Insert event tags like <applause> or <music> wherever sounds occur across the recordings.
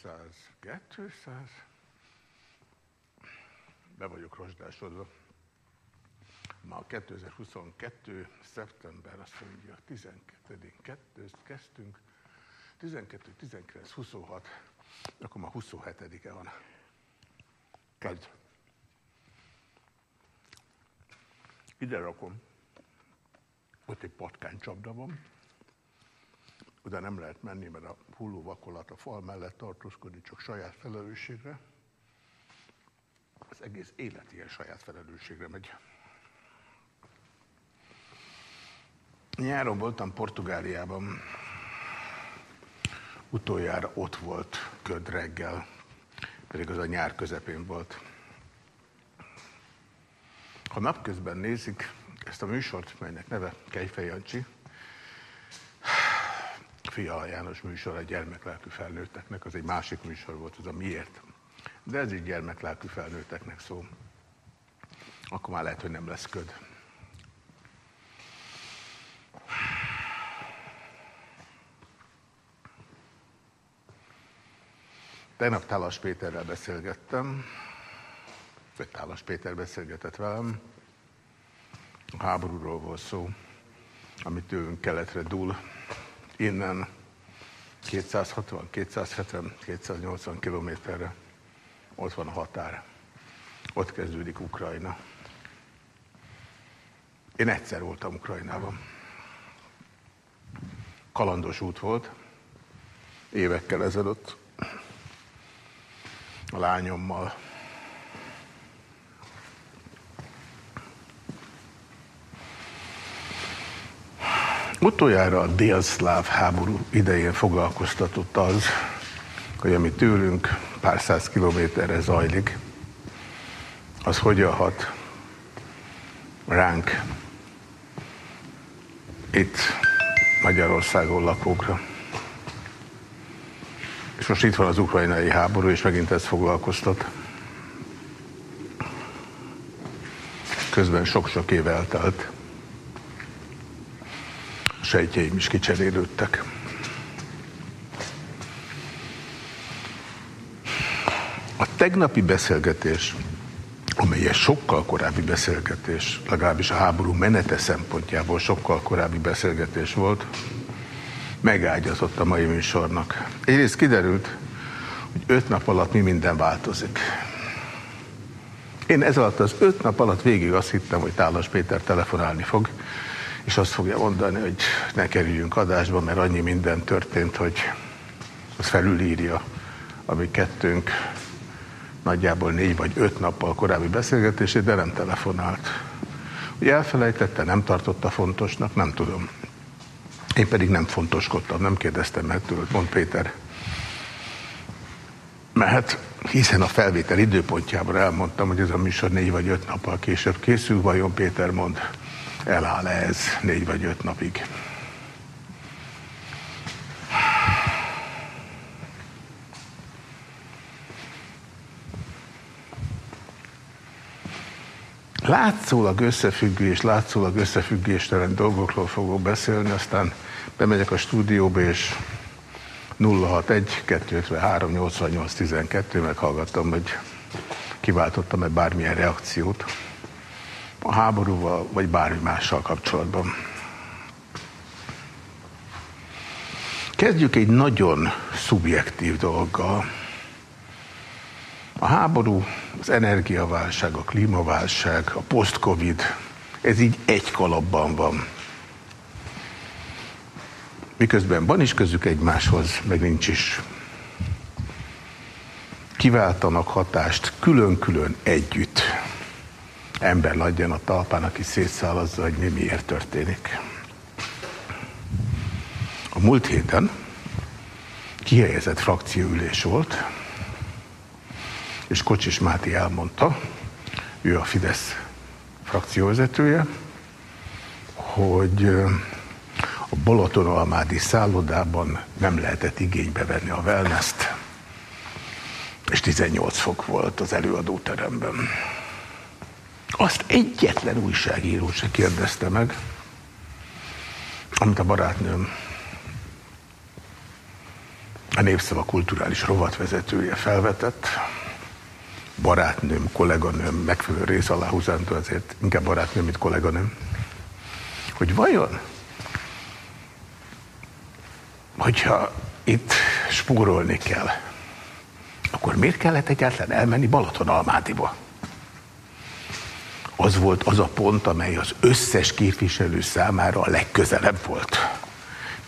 200... 200? Be vagyok rozsdásodva. Ma 2022. szeptember, azt mondja, 12 2 kezdtünk. 12, 19, 26, akkor ma 27-e van. Kezd. Ide rakom. Ott egy patkánycsapda van oda nem lehet menni, mert a hulló vakolat a fal mellett tartózkodik, csak saját felelősségre. Az egész élet ilyen saját felelősségre megy. Nyáron voltam Portugáliában, utoljára ott volt köd reggel, pedig az a nyár közepén volt. Ha napközben nézik ezt a műsort, melynek neve Kejfej Jancsi, Fiala János műsor a gyermeklelkű felnőtteknek, az egy másik műsor volt, az a miért. De ez így gyermeklelkű felnőtteknek szó. Akkor már lehet, hogy nem lesz köd. Tegnap Tálas Péterrel beszélgettem, vagy Tálas Péter beszélgetett velem. A háborúról volt szó, amit tőlünk keletre dúl, innen 260, 270, 280 kilométerre ott van a határ. Ott kezdődik Ukrajna. Én egyszer voltam Ukrajnában. Kalandos út volt, évekkel ezelőtt a lányommal. Utoljára a délszláv háború idején foglalkoztatott az, hogy ami tőlünk pár száz kilométerre zajlik, az hogyan hat ránk itt Magyarországon lakókra. És most itt van az ukrajnai háború, és megint ez foglalkoztat. Közben sok-sok év eltelt sejtjeim is kicserélődtek. A tegnapi beszélgetés, amely egy sokkal korábbi beszélgetés, legalábbis a háború menete szempontjából sokkal korábbi beszélgetés volt, megágyazott a mai műsornak. Egyrészt kiderült, hogy öt nap alatt mi minden változik. Én ez alatt az öt nap alatt végig azt hittem, hogy Tálas Péter telefonálni fog, és azt fogja mondani, hogy ne kerüljünk adásba, mert annyi minden történt, hogy az felülírja a mi kettőnk nagyjából négy vagy öt nappal korábbi beszélgetését, de nem telefonált. Ugye elfelejtette, nem tartotta fontosnak, nem tudom. Én pedig nem fontoskodtam, nem kérdeztem meg tőled, mond Péter. Mert hiszen a felvétel időpontjában elmondtam, hogy ez a műsor négy vagy öt nappal később készül, vajon Péter mond, eláll -e ez négy vagy öt napig. Látszólag összefüggő és látszólag összefüggéstelen dolgokról fogok beszélni, aztán bemegyek a stúdióba, és 061 253 88 12 meghallgattam, hogy kiváltottam-e bármilyen reakciót a háborúval, vagy bármi mással kapcsolatban. Kezdjük egy nagyon szubjektív dologgal. A háború, az energiaválság, a klímaválság, a post-covid, ez így egy kalapban van. Miközben van is közük egymáshoz, meg nincs is. Kiváltanak hatást külön-külön együtt ember legyen a talpán, aki szétszálazza, hogy mi miért történik. A múlt héten kihelyezett frakcióülés volt, és Kocsis Máté elmondta, ő a Fidesz frakcióvezetője, hogy a Balatonalmádi szállodában nem lehetett igénybe venni a wellness és 18 fok volt az előadóteremben. Azt egyetlen újságíró se kérdezte meg, amit a barátnőm, a Népszava kulturális rovatvezetője felvetett, barátnőm, kolléganőm, megfelelő rész aláhúzántó, azért inkább barátnőm, mint kolléganőm, hogy vajon, hogyha itt spórolni kell, akkor miért kellett egyáltalán elmenni Balatonalmádiba? Az volt az a pont, amely az összes képviselő számára a legközelebb volt.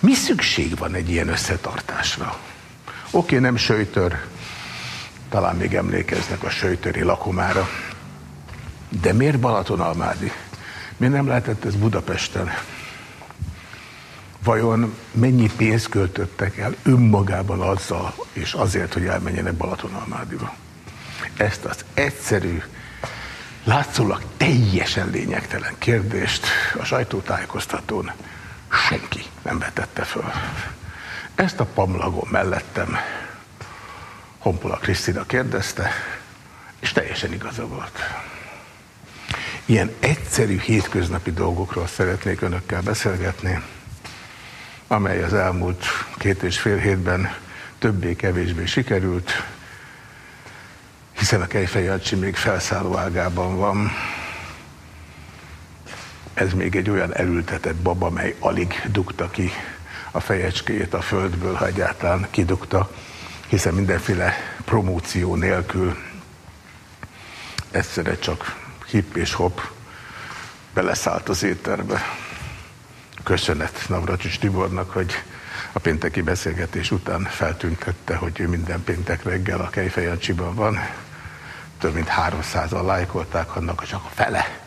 Mi szükség van egy ilyen összetartásra? Oké, nem söjtör, talán még emlékeznek a söjtöri lakomára. De miért Balatonalmádi? Miért nem lehetett ez Budapesten? Vajon mennyi pénzt költöttek el önmagában azzal, és azért, hogy elmenjenek Balatonalmádiba? Ezt az egyszerű, látszólag teljesen lényegtelen kérdést a sajtótájékoztatón senki nem vetette föl. Ezt a pamlagon mellettem Honpola Krisztina kérdezte, és teljesen igaza volt. Ilyen egyszerű hétköznapi dolgokról szeretnék önökkel beszélgetni, amely az elmúlt két és fél hétben többé-kevésbé sikerült, hiszen a Kejfej még felszálló ágában van. Ez még egy olyan elültetett baba, mely alig dugta ki a fejecskéjét a földből, ha egyáltalán kidugta, hiszen mindenféle promóció nélkül egyszerre csak hip és hop beleszállt az étterbe. Köszönet Navracsis Tibornak, hogy a pénteki beszélgetés után feltüntette, hogy ő minden péntek reggel a Kejfejancsiban van. Több mint 300-an lájkolták, annak csak a fele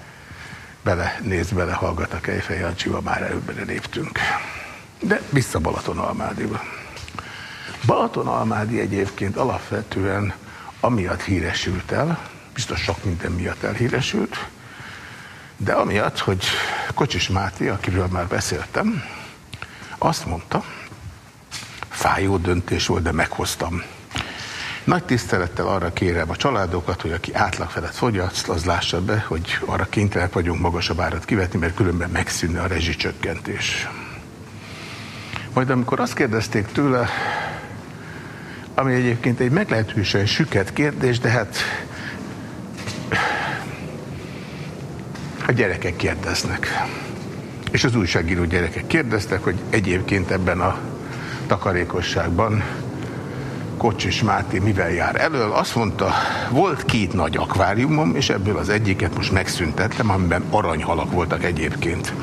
bele néz, bele hallgat a Kejfejancsiba, már előbbre léptünk. De vissza Balatonalmádiba. Balatonalmádi egyébként alapvetően amiatt híresült el, biztos sok minden miatt elhíresült, de amiatt, hogy Kocsis Máté, akiről már beszéltem, azt mondta, fájó döntés volt, de meghoztam. Nagy tisztelettel arra kérem a családokat, hogy aki átlag felett fogyaszt, az lássa be, hogy arra kénytelenek vagyunk magasabb árat kivetni, mert különben megszűnne a rezsicsökkentés. Majd amikor azt kérdezték tőle, ami egyébként egy meglehetősen süket kérdés, de hát a gyerekek kérdeznek. És az újságíró gyerekek kérdeztek, hogy egyébként ebben a takarékosságban Kocsis Máté mivel jár elől, azt mondta, volt két nagy akváriumom, és ebből az egyiket most megszüntettem, amiben aranyhalak voltak egyébként.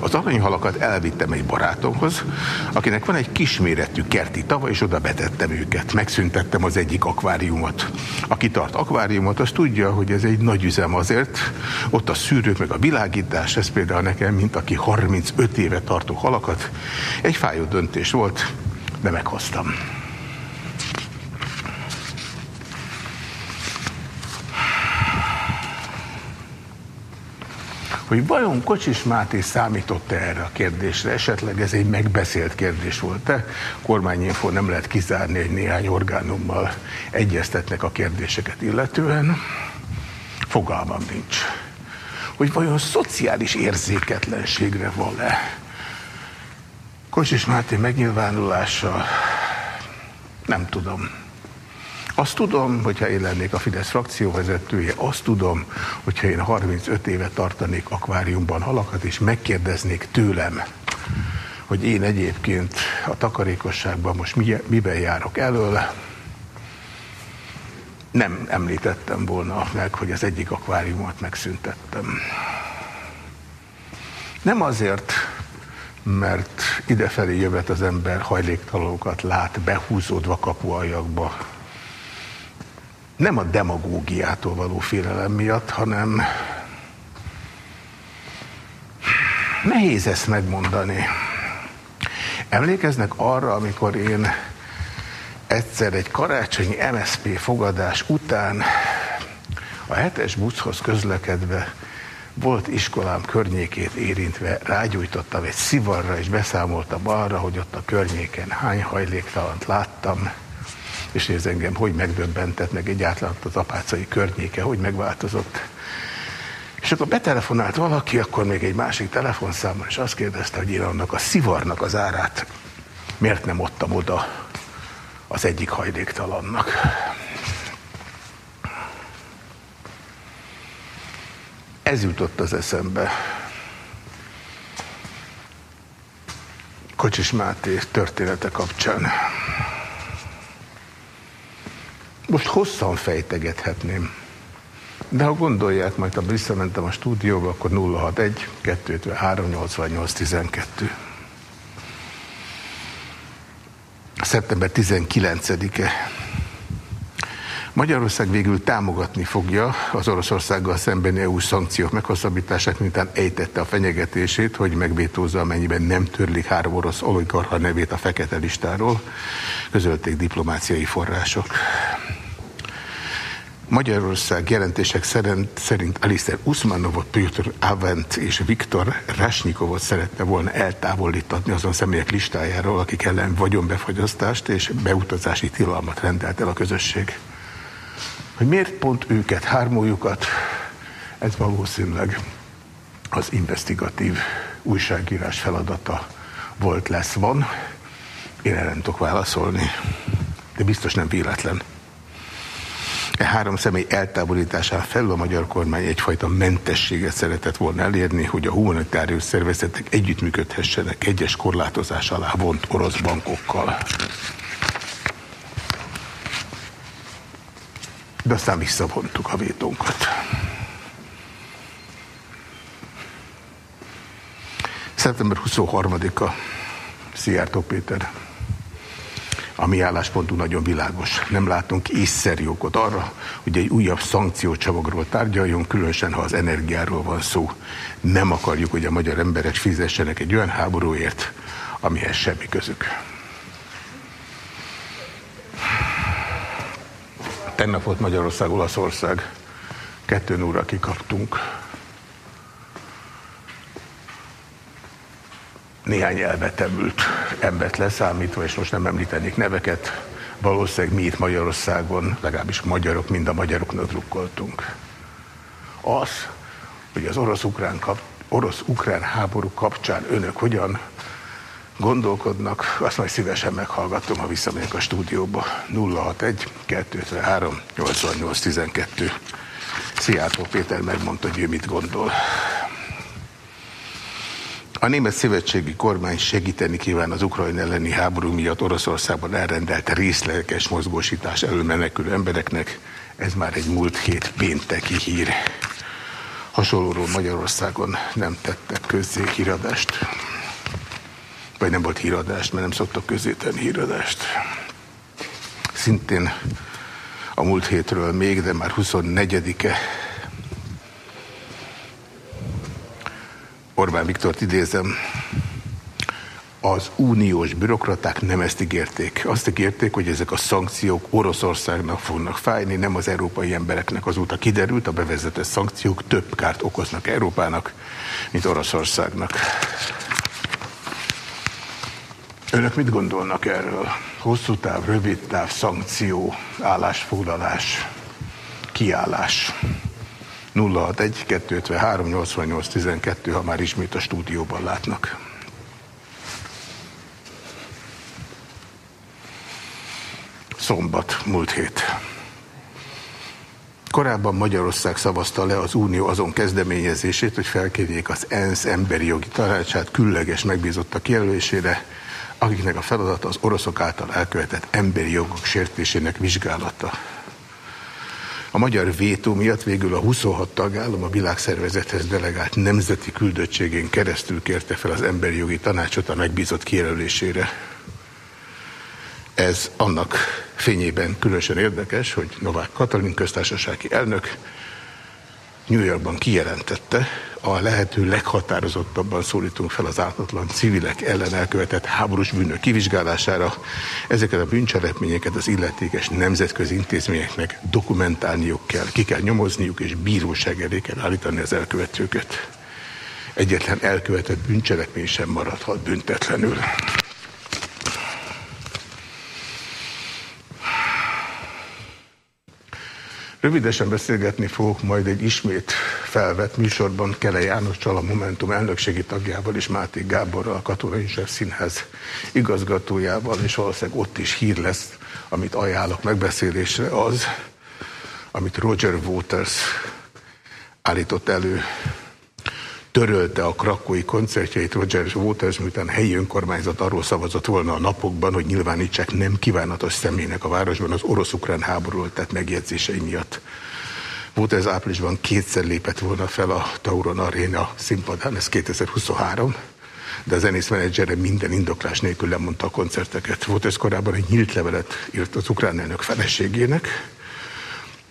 Az aranyhalakat elvittem egy barátomhoz, akinek van egy kisméretű kerti tava, és oda betettem őket. Megszüntettem az egyik akváriumot. Aki tart akváriumot, az tudja, hogy ez egy nagy üzem azért. Ott a szűrők, meg a világítás, ez például nekem, mint aki 35 éve tartó halakat, egy fájó döntés volt, de meghoztam. Hogy vajon Kocsis Máté számított -e erre a kérdésre, esetleg ez egy megbeszélt kérdés volt-e? Kormányinfo nem lehet kizárni, egy néhány orgánummal egyeztetnek a kérdéseket illetően. Fogalmam nincs. Hogy vajon szociális érzéketlenségre van-e? Kocsis Máté megnyilvánulása, nem tudom. Azt tudom, hogyha én lennék a Fidesz frakcióvezetője, azt tudom, hogyha én 35 éve tartanék akváriumban halakat, és megkérdeznék tőlem, hogy én egyébként a takarékosságban most miben járok elől, nem említettem volna meg, hogy az egyik akváriumot megszüntettem. Nem azért, mert idefelé jövet az ember hajléktalókat lát behúzódva kapuajakba, nem a demagógiától való félelem miatt, hanem nehéz ezt megmondani. Emlékeznek arra, amikor én egyszer egy karácsonyi MSP fogadás után a hetes buszhoz közlekedve volt iskolám környékét érintve rágyújtottam egy szivarra, és beszámoltam arra, hogy ott a környéken hány hajléktalant láttam, és ez engem hogy megdöbbentett, meg egyáltalán az apácai környéke, hogy megváltozott. És akkor betelefonált valaki, akkor még egy másik telefonszámon, és azt kérdezte, hogy én annak a szivarnak az árát miért nem adtam oda az egyik hajléktalannak. Ez jutott az eszembe. Kocsis Máté története kapcsán. Most hosszan fejtegethetném. De ha gondolják, majd ha visszamentem a stúdióba, akkor 061 253 88 12. Szeptember 19-e Magyarország végül támogatni fogja az Oroszországgal szembeni EU szankciók meghosszabbítását, miután ejtette a fenyegetését, hogy megvétózza, amennyiben nem törlik három orosz oligarcha nevét a fekete listáról, közölték diplomáciai források. Magyarország jelentések szerint, szerint Alistair Usmanovot, Pyotr Avent és Viktor Rasnikovot szeretne volna eltávolítani azon személyek listájáról, akik ellen vagyonbefogyasztást és beutazási tilalmat rendelt el a közösség. Hogy miért pont őket, hármójukat, ez valószínűleg az investigatív újságírás feladata volt, lesz, van. Én erre nem tudok válaszolni, de biztos nem véletlen. E három személy eltávolításán felül a magyar kormány egyfajta mentességet szeretett volna elérni, hogy a humanitárius szervezetek együttműködhessenek egyes korlátozás alá vont orosz bankokkal. de aztán visszavontuk a vétónkat. Szeptember 23-a, Szijjártó Péter. A mi álláspontunk nagyon világos. Nem látunk észszerű okot arra, hogy egy újabb szankciócsomagról tárgyaljon, különösen ha az energiáról van szó. Nem akarjuk, hogy a magyar emberek fizessenek egy olyan háborúért, amihez semmi közük. Tegnap volt Magyarország, Olaszország. Kettő óra kikaptunk. Néhány elvetemült embert leszámítva, és most nem említenék neveket, valószínűleg mi itt Magyarországon, legalábbis magyarok, mind a magyaroknak drukkoltunk. Az, hogy az orosz-ukrán orosz háború kapcsán önök hogyan gondolkodnak, azt majd szívesen meghallgatom, ha visszamegyek a stúdióba. 061 253 88 12. Szijjártó Péter megmondta, hogy ő mit gondol. A német szövetségi kormány segíteni kíván az ukrajn elleni háború miatt Oroszországban elrendelt részleges mozgósítás elől menekülő embereknek. Ez már egy múlt hét pénteki hír. Hasonlóról Magyarországon nem tettek közzé híradást vagy nem volt híradást, mert nem szoktak közéteni híradást. Szintén a múlt hétről még, de már 24-e Orbán Viktort idézem, az uniós bürokraták nem ezt ígérték. Azt ígérték, hogy ezek a szankciók Oroszországnak fognak fájni, nem az európai embereknek. Azóta kiderült, a bevezetett szankciók több kárt okoznak Európának, mint Oroszországnak. Önök mit gondolnak erről? Hosszú táv, rövid táv, szankció, állásfoglalás, kiállás. 061 253 88 12, ha már ismét a stúdióban látnak. Szombat, múlt hét. Korábban Magyarország szavazta le az Unió azon kezdeményezését, hogy felkérjék az ENSZ emberi jogi tanácsát különleges megbízotta kijelölésére, akiknek a feladata az oroszok által elkövetett emberi jogok sértésének vizsgálata. A magyar vétó miatt végül a 26 tagállam a világszervezethez delegált nemzeti küldöttségén keresztül kérte fel az emberi jogi tanácsot a megbízott kijelölésére. Ez annak fényében különösen érdekes, hogy Novák Katalin köztársasági elnök New Yorkban kijelentette, a lehető leghatározottabban szólítunk fel az ártatlan civilek ellen elkövetett háborús bűnök kivizsgálására. Ezeket a bűncselekményeket az illetékes nemzetközi intézményeknek dokumentálniuk kell, ki kell nyomozniuk, és bíróság elé kell állítani az elkövetőket. Egyetlen elkövetett bűncselekmény sem maradhat büntetlenül. Rövidesen beszélgetni fogok majd egy ismét felvett műsorban Kele Jánossal, a Momentum elnökségi tagjával és Máté Gáborral, a Katonai József Színház igazgatójával, és valószínűleg ott is hír lesz, amit ajánlok megbeszélésre, az, amit Roger Waters állított elő törölte a krakói koncertjeit Roger Waters, miután helyi önkormányzat arról szavazott volna a napokban, hogy nyilvánítsák nem kívánatos személynek a városban az orosz-ukrán háborúról tett megjegyzései miatt. Waters áprilisban kétszer lépett volna fel a Tauron Arena színpadán, ez 2023, de a zenész menedzsere minden indoklás nélkül lemondta a koncerteket. Waters korábban egy nyílt levelet írt az ukrán elnök feleségének,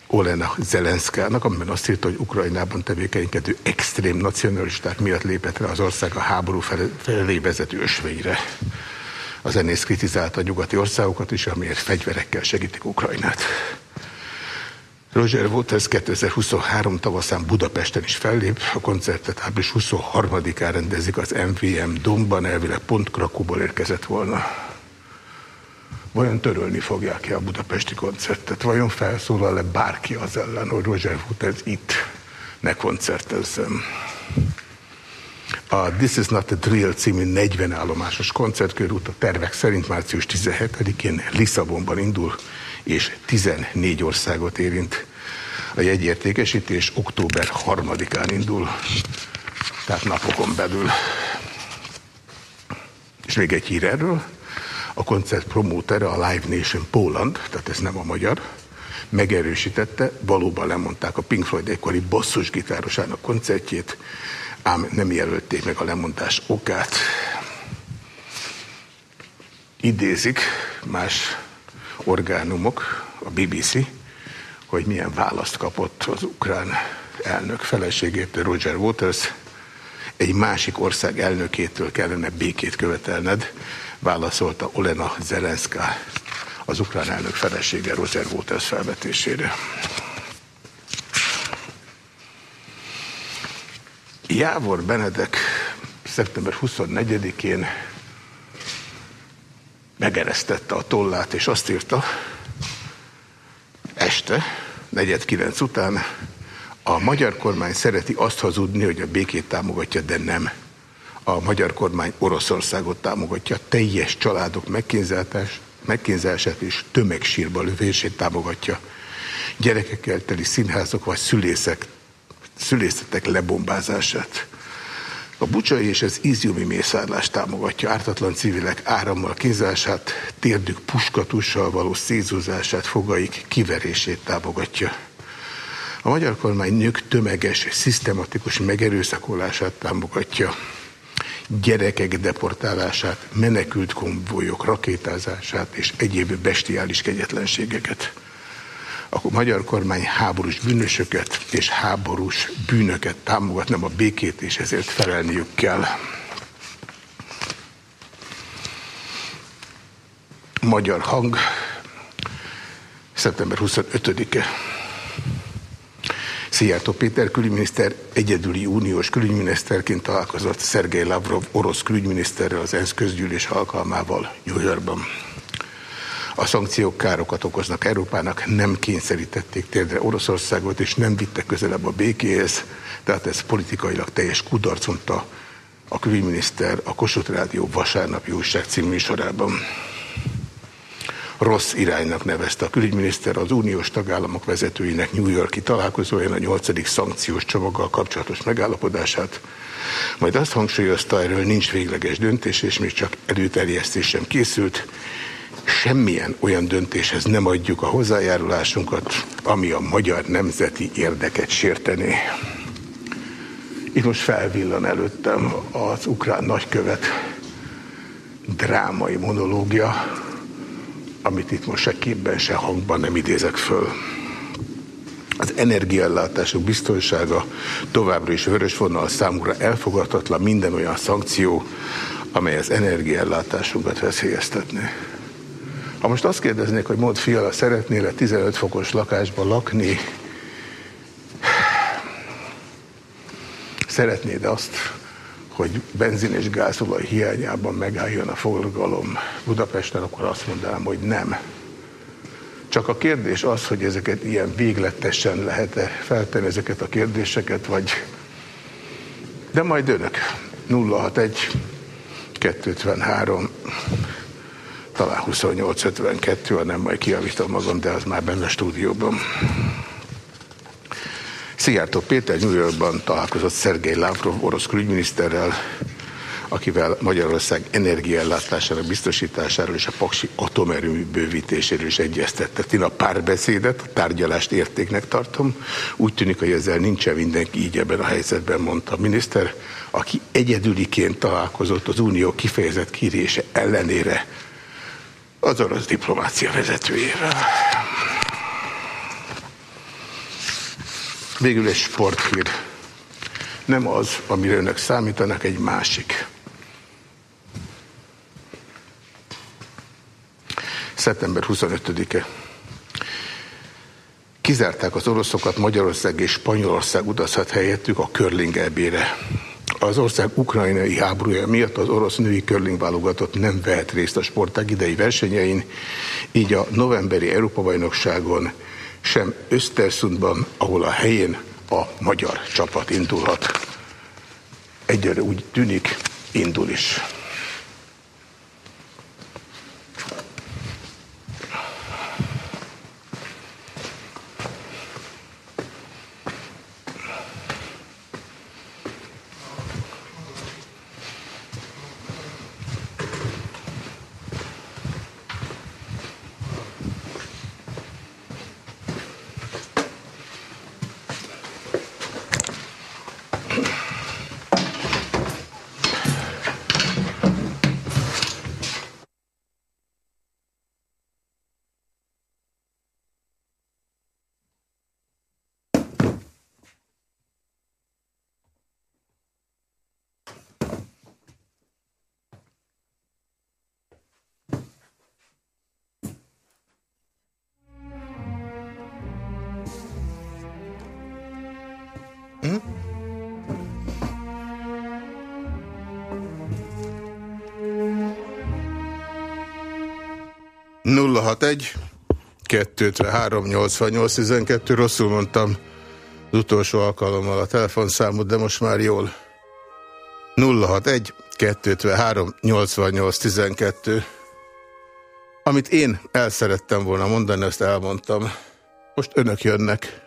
Olena Zelenszkának, amiben azt írta, hogy Ukrajnában tevékenykedő extrém nacionalisták miatt lépett rá az ország a háború felé vezető ösvényre. A zenész kritizálta a nyugati országokat is, amiért fegyverekkel segítik Ukrajnát. Roger Waters 2023 tavaszán Budapesten is fellép, a koncertet április 23-án rendezik az MVM Domban, elvileg pont Krakóból érkezett volna. Vajon törölni fogják-e a budapesti koncertet? Vajon felszólal-e bárki az ellen, hogy Roger Waters itt ne koncertezzem? A This is not a drill című 40 állomásos koncertkörút a tervek szerint március 17-én Lisszabonban indul, és 14 országot érint. A jegyértékesítés október 3-án indul, tehát napokon belül. És még egy hír erről a koncert promótere, a Live Nation Poland, tehát ez nem a magyar, megerősítette, valóban lemondták a Pink Floyd ekkori basszusgitárosának koncertjét, ám nem jelölték meg a lemondás okát. Idézik más orgánumok, a BBC, hogy milyen választ kapott az ukrán elnök feleségétől, Roger Waters, egy másik ország elnökétől kellene békét követelned, válaszolta Olena Zelenszka, az ukrán elnök felesége Roger Waters felvetésére. Jávor Benedek szeptember 24-én megeresztette a tollát, és azt írta, este, negyed kilenc után, a magyar kormány szereti azt hazudni, hogy a békét támogatja, de nem a magyar kormány Oroszországot támogatja, teljes családok megkínzását és tömegsírba lövését támogatja. Gyerekekkel teli színházok vagy szülészek, szülészetek lebombázását. A bucsai és az ízjumi mészárlást támogatja, ártatlan civilek árammal kínzását, térdük puskatussal való szézúzását, fogaik kiverését támogatja. A magyar kormány nők tömeges, szisztematikus megerőszakolását támogatja gyerekek deportálását, menekült konvojok rakétázását és egyéb bestiális kegyetlenségeket. Akkor a magyar kormány háborús bűnösöket és háborús bűnöket támogat, nem a békét, és ezért felelniük kell. Magyar hang, szeptember 25-e. Szijjártó Péter külügyminiszter egyedüli uniós külügyminiszterként találkozott Szergej Lavrov orosz külügyminiszterrel az ENSZ közgyűlés alkalmával New Yorkban. A szankciók károkat okoznak Európának, nem kényszerítették térdre Oroszországot, és nem vittek közelebb a békéhez, tehát ez politikailag teljes kudarc, mondta a külügyminiszter a Kossuth Rádió vasárnapi újság című sorában rossz iránynak nevezte a külügyminiszter az uniós tagállamok vezetőinek New Yorki találkozóján a nyolcadik szankciós csomaggal kapcsolatos megállapodását. Majd azt hangsúlyozta, erről nincs végleges döntés, és még csak előterjesztés sem készült. Semmilyen olyan döntéshez nem adjuk a hozzájárulásunkat, ami a magyar nemzeti érdeket sértené. Itt most felvillan előttem az ukrán nagykövet drámai monológia, amit itt most se képben, se hangban nem idézek föl. az energiaellátások biztonsága továbbra is vörös vonal számúra elfogadhatatlan minden olyan szankció, amely az energiaellátásunkat veszélyeztetné. Ha most azt kérdeznék, hogy mondd fiala, szeretnél-e 15 fokos lakásban lakni, szeretnéd azt, hogy benzin és gázolaj hiányában megálljon a forgalom Budapesten, akkor azt mondanám, hogy nem. Csak a kérdés az, hogy ezeket ilyen végletesen lehet-e feltenni ezeket a kérdéseket, vagy... De majd önök. 061 253 talán 28-52, nem majd kiavítom magam, de az már benne a stúdióban. Szijjártó Péter New Yorkban találkozott Szergei Lavrov orosz külügyminiszterrel, akivel Magyarország energiaellátásának biztosításáról és a Paksi atomerőmű bővítéséről is egyeztettek. Én a párbeszédet, a tárgyalást értéknek tartom. Úgy tűnik, hogy ezzel nincsen mindenki így ebben a helyzetben, mondta a miniszter, aki egyedüliként találkozott az unió kifejezett kérése ellenére az orosz diplomácia vezetőjével. Végül egy sporthír. Nem az, amire önök számítanak, egy másik. Szeptember 25-e. Kizárták az oroszokat, Magyarország és Spanyolország utazhat helyettük a Körling ebére. Az ország ukrajnai háborúja miatt az orosz női körling válogatott nem vehet részt a sportág idei versenyein, így a novemberi Európa-bajnokságon sem Östersundban, ahol a helyén a magyar csapat indulhat. Egyre úgy tűnik, indul is. 061 253 88 12 rosszul mondtam az utolsó alkalommal a telefonszámot, de most már jól. 061 253 88 12 Amit én el szerettem volna mondani, ezt elmondtam. Most önök jönnek.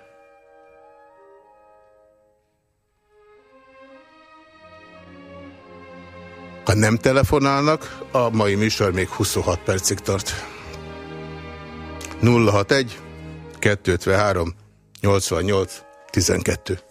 Ha nem telefonálnak, a mai műsor még 26 percig tart. 061 253 88 12.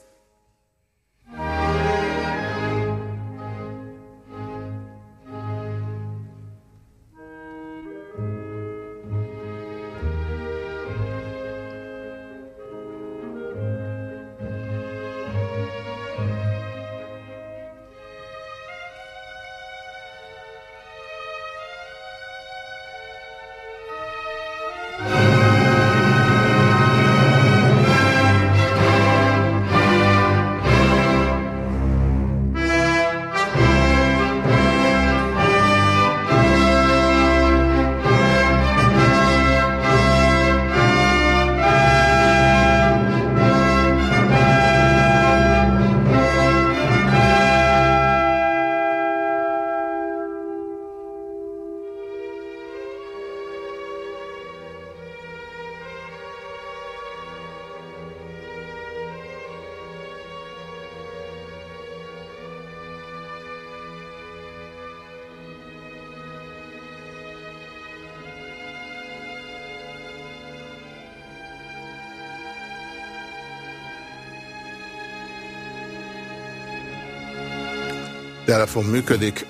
Telefon működik.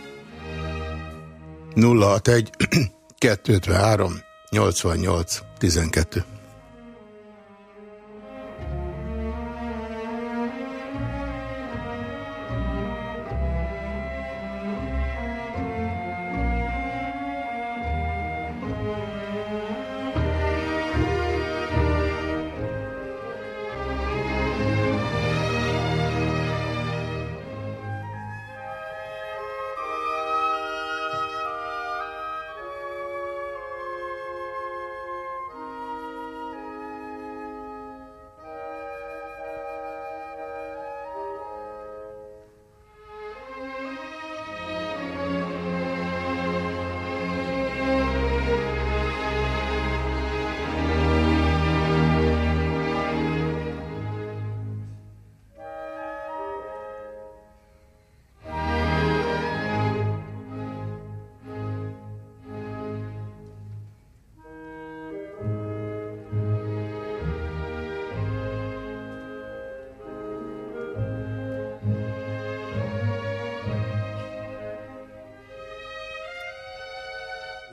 061 253 88 12.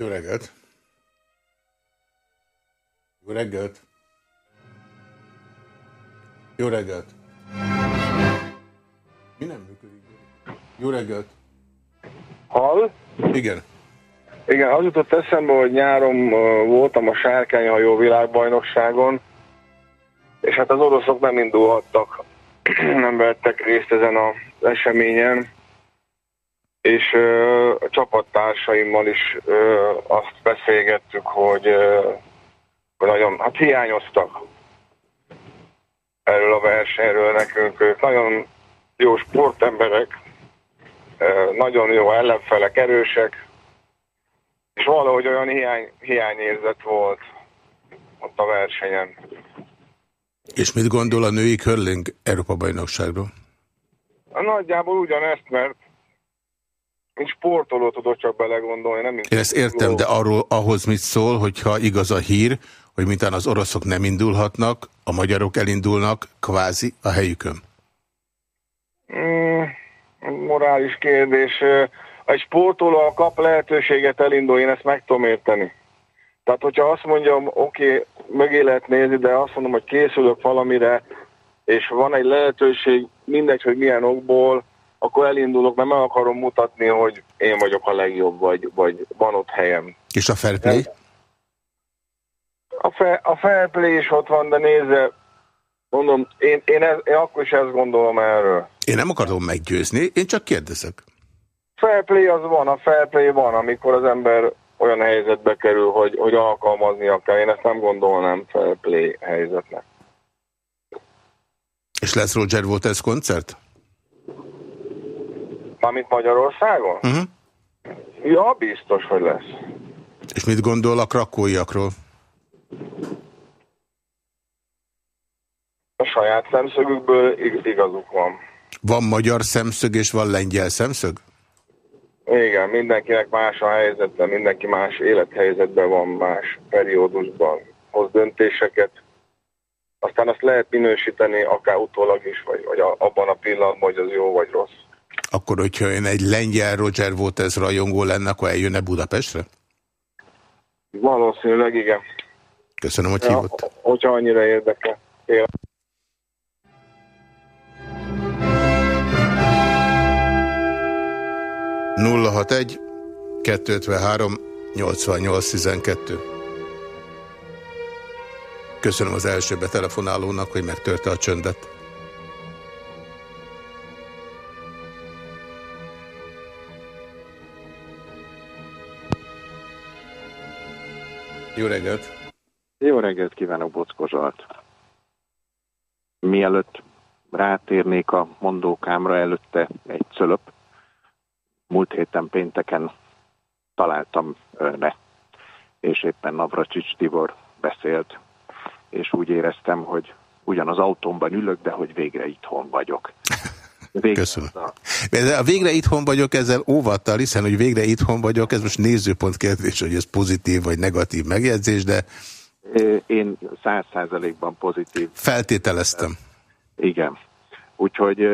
Jó reggelt! Jó reggelt! Jó reggelt! Mi nem működik? Jó reggelt! Hall? Igen. Igen, az jutott eszembe, hogy nyáron voltam a sárkányhajó világbajnokságon, és hát az oroszok nem indulhattak, <clears throat> nem vettek részt ezen az eseményen, és ö, a csapattársaimmal is ö, azt beszélgettük, hogy, ö, nagyon, hát hiányoztak erről a versenyről nekünk. Ők nagyon jó sportemberek, ö, nagyon jó ellenfelek, erősek, és valahogy olyan hiány, hiányérzet volt ott a versenyen. És mit gondol a női curling Európa-bajnokságról? Nagyjából ugyanezt, mert mint sportoló tudod csak belegondolni, nem mint Én ezt értem, de arról ahhoz mit szól, hogyha igaz a hír, hogy mintán az oroszok nem indulhatnak, a magyarok elindulnak kvázi a helyükön? Mm, morális kérdés. Egy sportoló kap lehetőséget elindul, én ezt meg tudom érteni. Tehát, hogyha azt mondjam, oké, okay, mögé lehet nézni, de azt mondom, hogy készülök valamire, és van egy lehetőség, mindegy, hogy milyen okból, akkor elindulok, mert meg akarom mutatni, hogy én vagyok a legjobb, vagy, vagy van ott helyem. És a fair play? A, fe, a fair play is ott van, de nézze, mondom, én, én, ez, én akkor is ezt gondolom erről. Én nem akarom meggyőzni, én csak kérdezek. Fair play az van, a fair play van, amikor az ember olyan helyzetbe kerül, hogy, hogy alkalmaznia kell. Én ezt nem gondolnám fair play helyzetnek. És lesz Roger Waters koncert? Mármint Magyarországon? Uh -huh. Ja, biztos, hogy lesz. És mit gondol a krakóiakról? A saját szemszögükből igazuk van. Van magyar szemszög és van lengyel szemszög? Igen, mindenkinek más a helyzetben, mindenki más élethelyzetben van, más periódusban hoz döntéseket. Aztán azt lehet minősíteni akár utólag is, vagy, vagy abban a pillanatban, hogy az jó vagy rossz. Akkor, hogyha én egy lengyel Roger Waters rajongó lenne, akkor eljönne Budapestre? Valószínűleg igen. Köszönöm, hogy ja, hívott. Hogyha annyira érdekel. Él. Nulla hat egy 253 8812. Köszönöm az első betelefonálónak, hogy megtörte a csöndet. Jó reggelt! Jó reggelt kívánok, Bocko Zsolt! Mielőtt rátérnék a mondókámra előtte egy cölöp, múlt héten pénteken találtam önne, és éppen Navracsics Tibor beszélt, és úgy éreztem, hogy ugyan az autómban ülök, de hogy végre itthon vagyok. <laughs> Végre Köszönöm. A... a végre itthon vagyok ezzel óvattal, hiszen, hogy végre itthon vagyok, ez most nézőpont kérdés, hogy ez pozitív vagy negatív megjegyzés, de... Én száz százalékban pozitív. Feltételeztem. Igen. Úgyhogy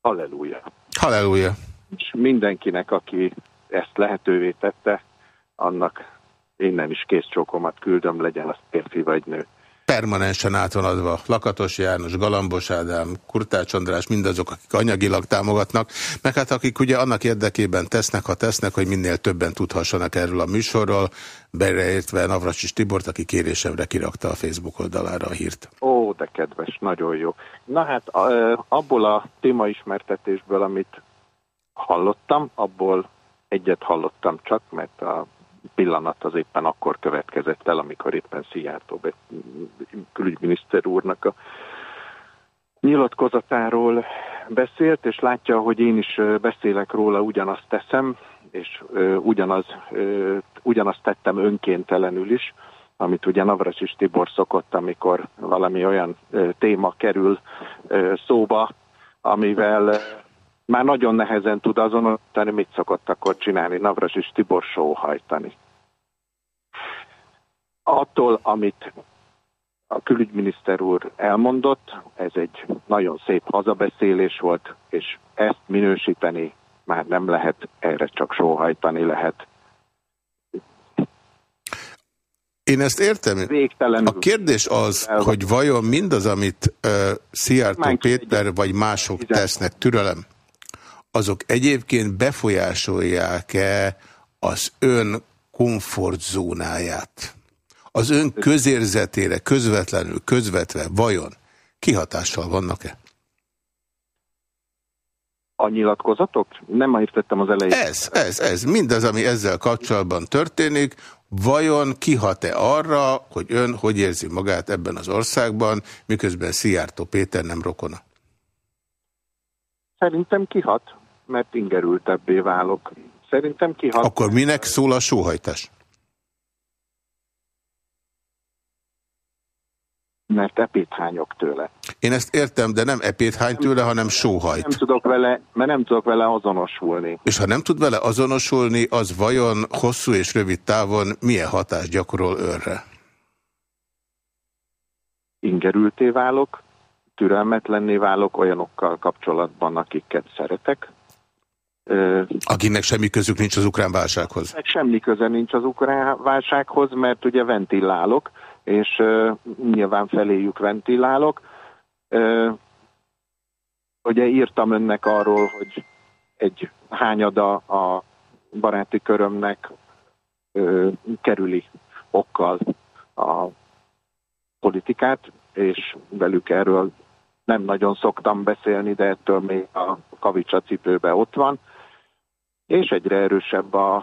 halleluja. Halleluja. És mindenkinek, aki ezt lehetővé tette, annak innen is készcsókomat küldöm, legyen az férfi vagy nő permanensen át van adva. Lakatos János, Galambos Ádám, Kurtács András, mindazok, akik anyagilag támogatnak, meg hát akik ugye annak érdekében tesznek, ha tesznek, hogy minél többen tudhassanak erről a műsorról, bereértve Navracsis Tibort, aki kérésemre kirakta a Facebook oldalára a hírt. Ó, de kedves, nagyon jó. Na hát abból a témaismertetésből, amit hallottam, abból egyet hallottam csak, mert a pillanat az éppen akkor következett el, amikor éppen Szijjártó külügyminiszter úrnak a nyilatkozatáról beszélt, és látja, hogy én is beszélek róla, ugyanazt teszem, és ugyanaz, ugyanazt tettem önkéntelenül is, amit ugye Navracsis Tibor szokott, amikor valami olyan téma kerül szóba, amivel már nagyon nehezen tud azonosítani, mit szokott akkor csinálni, Navras és Tibor sóhajtani. Attól, amit a külügyminiszter úr elmondott, ez egy nagyon szép hazabeszélés volt, és ezt minősíteni már nem lehet, erre csak sóhajtani lehet. Én ezt értem. A kérdés az, hogy vajon mindaz, amit uh, Szijjártó Péter vagy mások tesznek, türelem, azok egyébként befolyásolják-e az ön komfortzónáját? Az ön közérzetére közvetlenül, közvetve vajon kihatással vannak-e? A nyilatkozatok? Nem értettem az elején. Ez, ez, ez. Mindaz, ami ezzel kapcsolatban történik, vajon kihat-e arra, hogy ön hogy érzi magát ebben az országban, miközben Szijjártó Péter nem rokona? Szerintem kihat, mert ingerültebbé válok. Szerintem kihat. Akkor minek szól a sóhajtás? mert epét hányok tőle. Én ezt értem, de nem epét hány tőle, hanem sóhajt. Nem tudok vele, mert nem tudok vele azonosulni. És ha nem tud vele azonosulni, az vajon hosszú és rövid távon milyen hatást gyakorol őrre? Ingerülté válok, türelmetlenné válok olyanokkal kapcsolatban, akiket szeretek. Akinek semmi közük nincs az ukrán válsághoz. Semmi köze nincs az ukrán válsághoz, mert ugye ventilálok, és nyilván feléjük ventilálok. Ugye írtam önnek arról, hogy egy hányada a baráti körömnek kerüli okkal a politikát, és velük erről nem nagyon szoktam beszélni, de ettől még a kavicsa cipőbe ott van, és egyre erősebb a,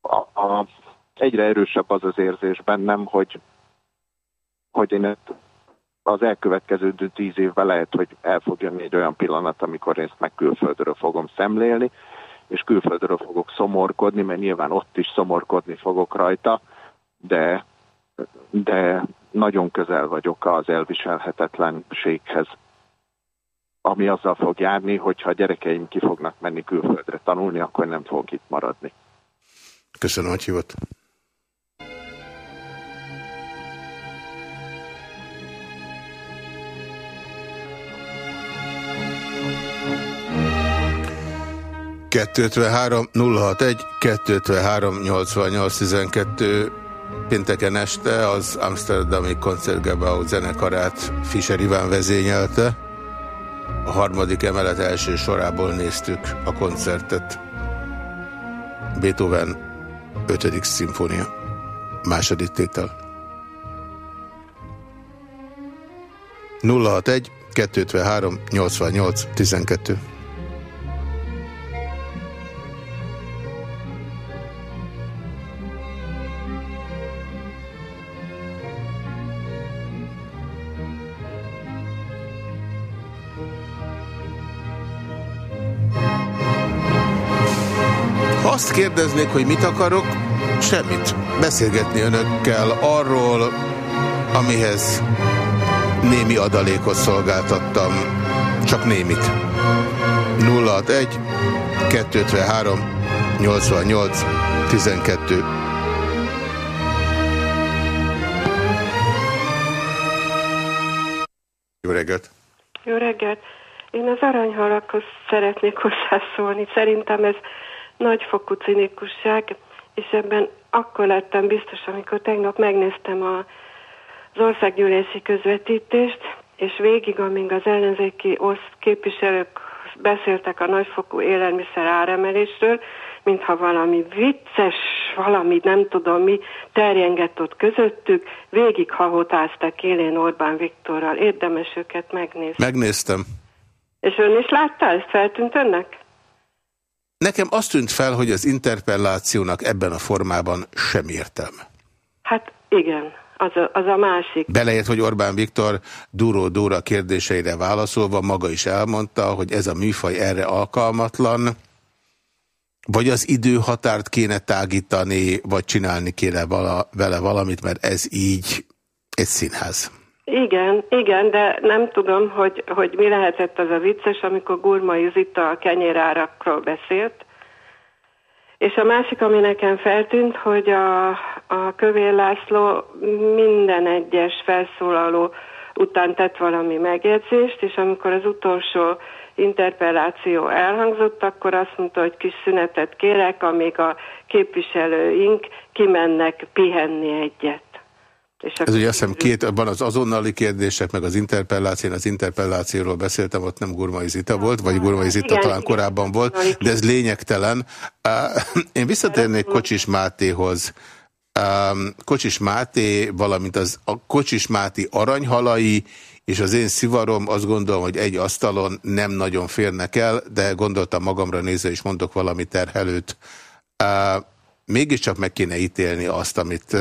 a, a egyre erősebb az az érzés bennem, hogy, hogy én az elkövetkező tíz évben lehet, hogy el fog jönni egy olyan pillanat, amikor én ezt meg külföldről fogom szemlélni, és külföldről fogok szomorkodni, mert nyilván ott is szomorkodni fogok rajta, de, de nagyon közel vagyok az elviselhetetlenséghez, ami azzal fog járni, hogyha a gyerekeim ki fognak menni külföldre tanulni, akkor nem fogok itt maradni. Köszönöm, hogy hívott. Kettőtve 061 253 88 12 pénteken este az Amsterdami Koncertgebau zenekarát Fischer Iván vezényelte. A harmadik emelet első sorából néztük a koncertet. Beethoven 5. szimfónia. Második tétel. 061 253 88 12 kérdeznék, hogy mit akarok, semmit. Beszélgetni önökkel arról, amihez némi adalékot szolgáltattam, csak némit. 061 253 88 12 Jó reggelt! Jó reggelt! Én az aranyhalakhoz szeretnék hozzászólni. Szerintem ez nagyfokú cinikusság, és ebben akkor lettem biztos, amikor tegnap megnéztem a, az országgyűlési közvetítést, és végig, amíg az ellenzéki osz képviselők beszéltek a nagyfokú élelmiszer áremelésről, mintha valami vicces, valami nem tudom mi terjengett ott közöttük, végig hahotáztak élén Orbán Viktorral. Érdemes őket megnézni. Megnéztem. És ön is látta ezt? Feltűnt önnek? Nekem azt tűnt fel, hogy az interpellációnak ebben a formában sem értelme. Hát igen, az a, az a másik. Beleért, hogy Orbán Viktor Duró Dóra kérdéseire válaszolva maga is elmondta, hogy ez a műfaj erre alkalmatlan, vagy az időhatárt kéne tágítani, vagy csinálni kéne vala, vele valamit, mert ez így egy színház. Igen, igen, de nem tudom, hogy, hogy mi lehetett az a vicces, amikor Gurmai Zita a kenyérárakról beszélt. És a másik, ami nekem feltűnt, hogy a, a Kövér László minden egyes felszólaló után tett valami megjegyzést, és amikor az utolsó interpelláció elhangzott, akkor azt mondta, hogy kis szünetet kérek, amíg a képviselőink kimennek pihenni egyet. És Ez ugye azt hiszem két, van az azonnali kérdések, meg az interpelláció, az interpellációról beszéltem, ott nem Gurmai Zita volt, vagy Gurmai Zita igen, talán igen. korábban volt, de ez lényegtelen. Én visszatérnék Kocsis Mátéhoz. Kocsis Máté, valamint az a Kocsis Máté aranyhalai, és az én szivarom azt gondolom, hogy egy asztalon nem nagyon férnek el, de gondoltam magamra nézve, és mondok valami terhelőt. Mégiscsak meg kéne ítélni azt, amit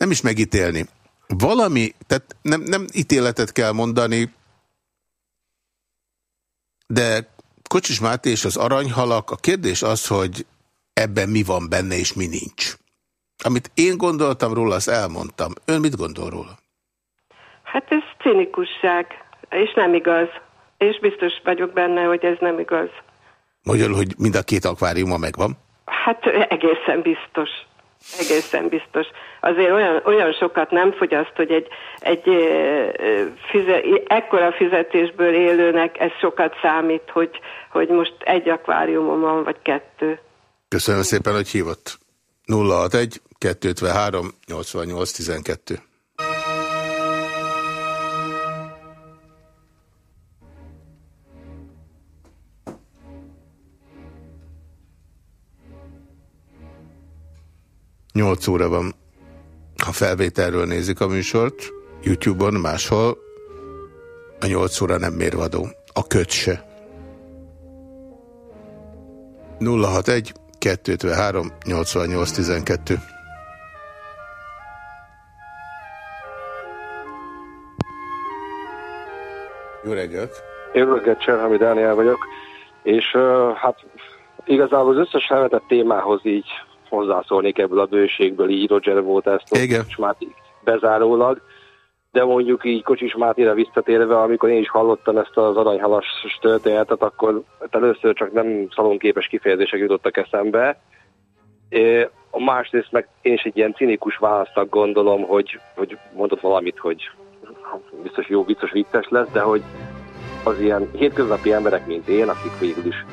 nem is megítélni. Valami, tehát nem, nem ítéletet kell mondani, de Kocsis Máté és az aranyhalak, a kérdés az, hogy ebben mi van benne és mi nincs. Amit én gondoltam róla, azt elmondtam. Ön mit gondol róla? Hát ez cinikusság, és nem igaz. És biztos vagyok benne, hogy ez nem igaz. Magyarul, hogy mind a két akváriuma megvan? Hát egészen biztos. Egészen biztos. Azért olyan, olyan sokat nem fogyaszt, hogy egy, egy fize, ekkora fizetésből élőnek ez sokat számít, hogy, hogy most egy akváriumom van, vagy kettő. Köszönöm szépen, hogy hívott. 061 253 88 12 8 óra van. Ha felvételről nézik a műsort, YouTube-on, máshol, a 8 óra nem mérvadó. A köt se. 061 253 88 12 Jó reggelt! Jó reggelt, Cserhami Dániel vagyok, és uh, hát igazából az összes felvetett témához így hozzászólnék ebből a bőségből, így Roger volt ezt Kocsis Máté bezárólag, de mondjuk így Kocsis Mátére visszatérve, amikor én is hallottam ezt az aranyhalas történetet, akkor először csak nem szalonképes kifejezések jutottak eszembe. A másrészt meg én is egy ilyen cinikus választak gondolom, hogy, hogy mondott valamit, hogy biztos jó, biztos vicces lesz, de hogy az ilyen hétköznapi emberek, mint én, akik végül is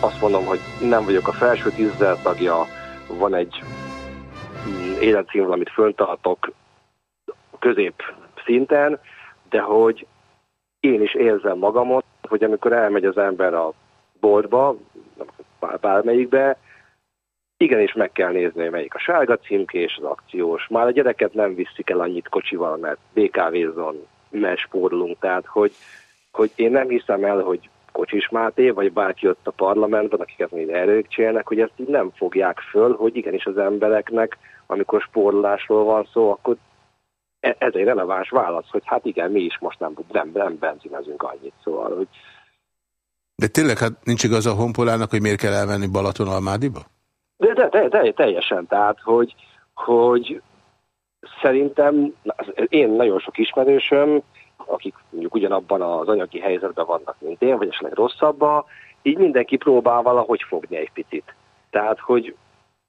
azt mondom, hogy nem vagyok a felső tízzel tagja, van egy mm, életszínvonal, amit föntartok közép szinten, de hogy én is érzem magamot, hogy amikor elmegy az ember a boltba, bármelyikbe, igenis meg kell nézni, melyik a sárga címkés, az akciós. Már a gyereket nem viszik el annyit kocsival, mert BKV-zon spórolunk, tehát hogy, hogy én nem hiszem el, hogy Kocsis Máté, vagy bárki jött a parlamentben, akiket még erők csinálnak, hogy ezt így nem fogják föl, hogy igenis az embereknek, amikor spórolásról van szó, akkor e- ez egy releváns válasz, hogy hát igen, mi is most nem, nem, nem benzinezünk annyit, szóval, hogy... De tényleg hát nincs igaz a honpolának, hogy miért kell elmenni Balaton-Almádiba? De, de, de, de, teljesen, tehát, hogy, hogy szerintem én nagyon sok ismerősöm, akik mondjuk ugyanabban az anyagi helyzetben vannak, mint én, vagy esetleg rosszabban, így mindenki próbál valahogy fogni egy picit. Tehát, hogy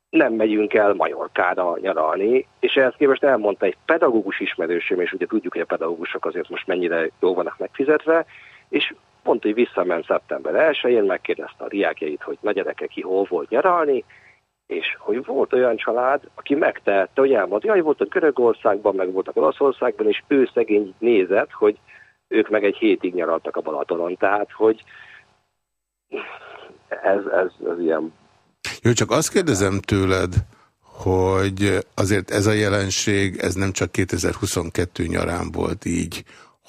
nem megyünk el Majorkára nyaralni, és ehhez képest elmondta egy pedagógus ismerősöm, és ugye tudjuk, hogy a pedagógusok azért most mennyire jó vannak megfizetve, és mondta, hogy visszament szeptember 1-én, megkérdezte a diákjait, hogy na gyerekek, ki hol volt nyaralni, és hogy volt olyan család, aki megtehette, hogy elmondta, jaj, voltak Görögországban, meg voltak Olaszországban, és ő szegény nézett, hogy ők meg egy hétig nyaraltak a Balatonon. Tehát, hogy ez, ez, ez ilyen... Jó, csak azt kérdezem tőled, hogy azért ez a jelenség, ez nem csak 2022 nyarán volt így,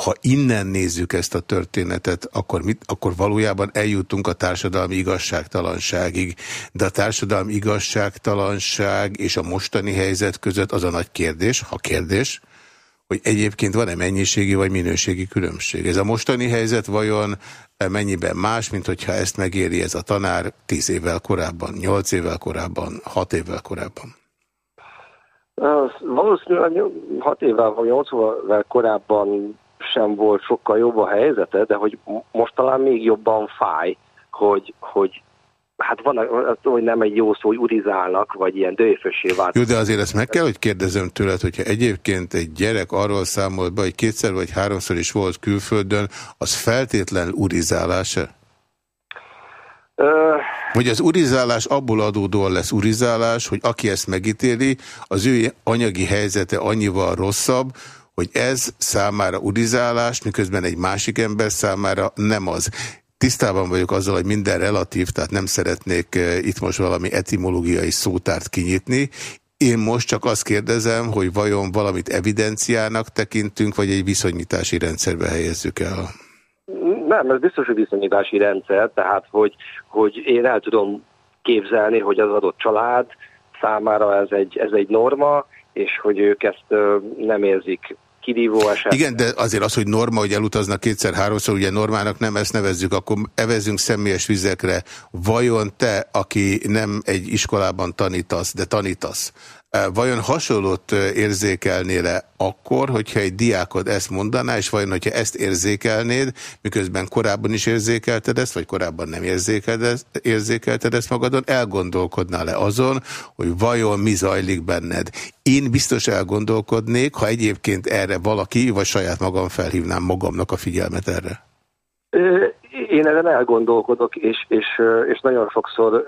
ha innen nézzük ezt a történetet, akkor, mit, akkor valójában eljutunk a társadalmi igazságtalanságig. De a társadalmi igazságtalanság és a mostani helyzet között az a nagy kérdés, ha kérdés, hogy egyébként van-e mennyiségi vagy minőségi különbség. Ez a mostani helyzet vajon mennyiben más, mint hogyha ezt megéri ez a tanár tíz évvel korábban, nyolc évvel korábban, hat évvel korábban? Valószínűleg hat évvel vagy nyolc évvel korábban sem volt sokkal jobb a helyzete, de hogy most talán még jobban fáj, hogy, hogy hát van, hogy nem egy jó szó, hogy urizálnak, vagy ilyen dőfössé vált. Jó, de azért ezt meg kell, hogy kérdezem tőled, hogyha egyébként egy gyerek arról számolt be, hogy kétszer vagy háromszor is volt külföldön, az feltétlen urizálása? Ö... Hogy az urizálás abból adódóan lesz urizálás, hogy aki ezt megítéli, az ő anyagi helyzete annyival rosszabb, hogy ez számára urizálás, miközben egy másik ember számára nem az. Tisztában vagyok azzal, hogy minden relatív, tehát nem szeretnék eh, itt most valami etimológiai szótárt kinyitni. Én most csak azt kérdezem, hogy vajon valamit evidenciának tekintünk, vagy egy viszonyítási rendszerbe helyezzük el? Nem, ez biztos, hogy viszonyítási rendszer, tehát hogy, hogy én el tudom képzelni, hogy az adott család számára ez egy, ez egy norma, és hogy ők ezt nem érzik kirívó eset. Igen, de azért az, hogy norma, hogy elutaznak kétszer-háromszor, ugye normának nem ezt nevezzük, akkor evezünk személyes vizekre. Vajon te, aki nem egy iskolában tanítasz, de tanítasz, Vajon hasonlót érzékelnél-e akkor, hogyha egy diákod ezt mondaná, és vajon, hogyha ezt érzékelnéd, miközben korábban is érzékelted ezt, vagy korábban nem érzékelted ezt magadon, elgondolkodnál-e azon, hogy vajon mi zajlik benned? Én biztos elgondolkodnék, ha egyébként erre valaki, vagy saját magam felhívnám magamnak a figyelmet erre. Én ezen elgondolkodok, és, és, és nagyon sokszor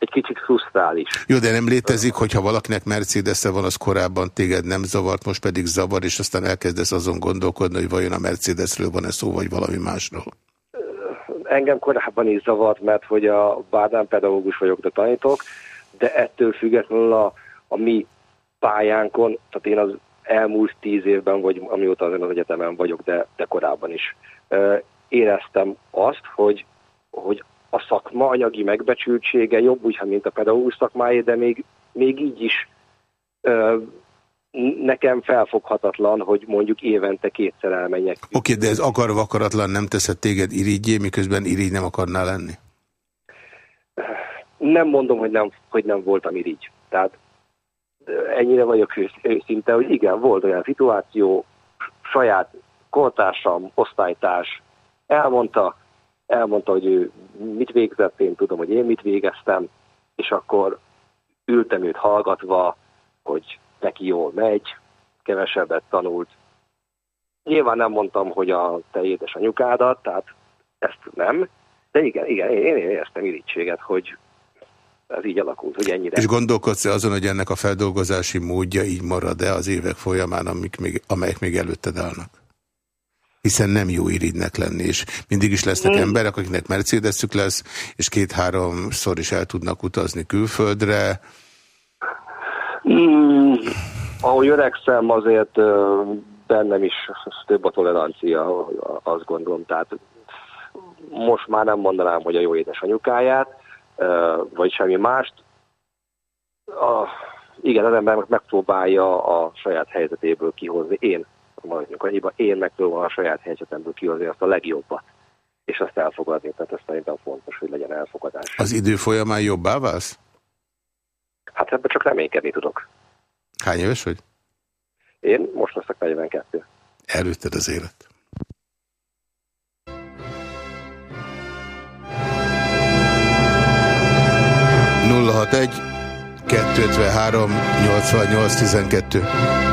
egy kicsit frusztrál is. Jó, de nem létezik, hogyha valakinek mercedes -e van, az korábban téged nem zavart, most pedig zavar, és aztán elkezdesz azon gondolkodni, hogy vajon a Mercedesről van-e szó, vagy valami másról. Engem korábban is zavart, mert hogy a bádán pedagógus vagyok, de tanítok, de ettől függetlenül a, a mi pályánkon, tehát én az elmúlt tíz évben, vagy amióta az egyetemen vagyok, de, de korábban is éreztem azt, hogy, hogy a szakma anyagi megbecsültsége jobb úgy, mint a pedagógus szakmája, de még, még így is ö, nekem felfoghatatlan, hogy mondjuk évente kétszer elmenjek. Oké, okay, de ez akarva akaratlan nem teszed téged irigyé, miközben irigy nem akarnál lenni? Nem mondom, hogy nem, hogy nem voltam irigy. Tehát ennyire vagyok őszinte, hogy igen, volt olyan szituáció, saját kortársam, osztálytárs elmondta, elmondta, hogy ő mit végzett, én tudom, hogy én mit végeztem, és akkor ültem őt hallgatva, hogy neki jól megy, kevesebbet tanult. Nyilván nem mondtam, hogy a te édesanyukádat, tehát ezt nem, de igen, igen, én, éreztem irítséget, hogy ez így alakult, hogy ennyire. És gondolkodsz-e azon, hogy ennek a feldolgozási módja így marad-e az évek folyamán, amik még, amelyek még előtted állnak? Hiszen nem jó irigynek lenni, és mindig is lesznek mm. emberek, akiknek Mercedesük lesz, és két-háromszor is el tudnak utazni külföldre. Mm. Ahogy öregszem, azért bennem is több a tolerancia, azt gondolom. Tehát most már nem mondanám, hogy a jó édesanyukáját, vagy semmi mást. A, igen, az ember megpróbálja a saját helyzetéből kihozni. Én maradjunk annyiba, én meg tudom a saját helyzetemből kihozni azt a legjobbat, és azt elfogadni. Tehát ez szerintem fontos, hogy legyen elfogadás. Az idő folyamán jobbá válsz? Hát ebben csak reménykedni tudok. Hány éves vagy? Én most leszek 42. Előtted az élet. Egy 253 88 12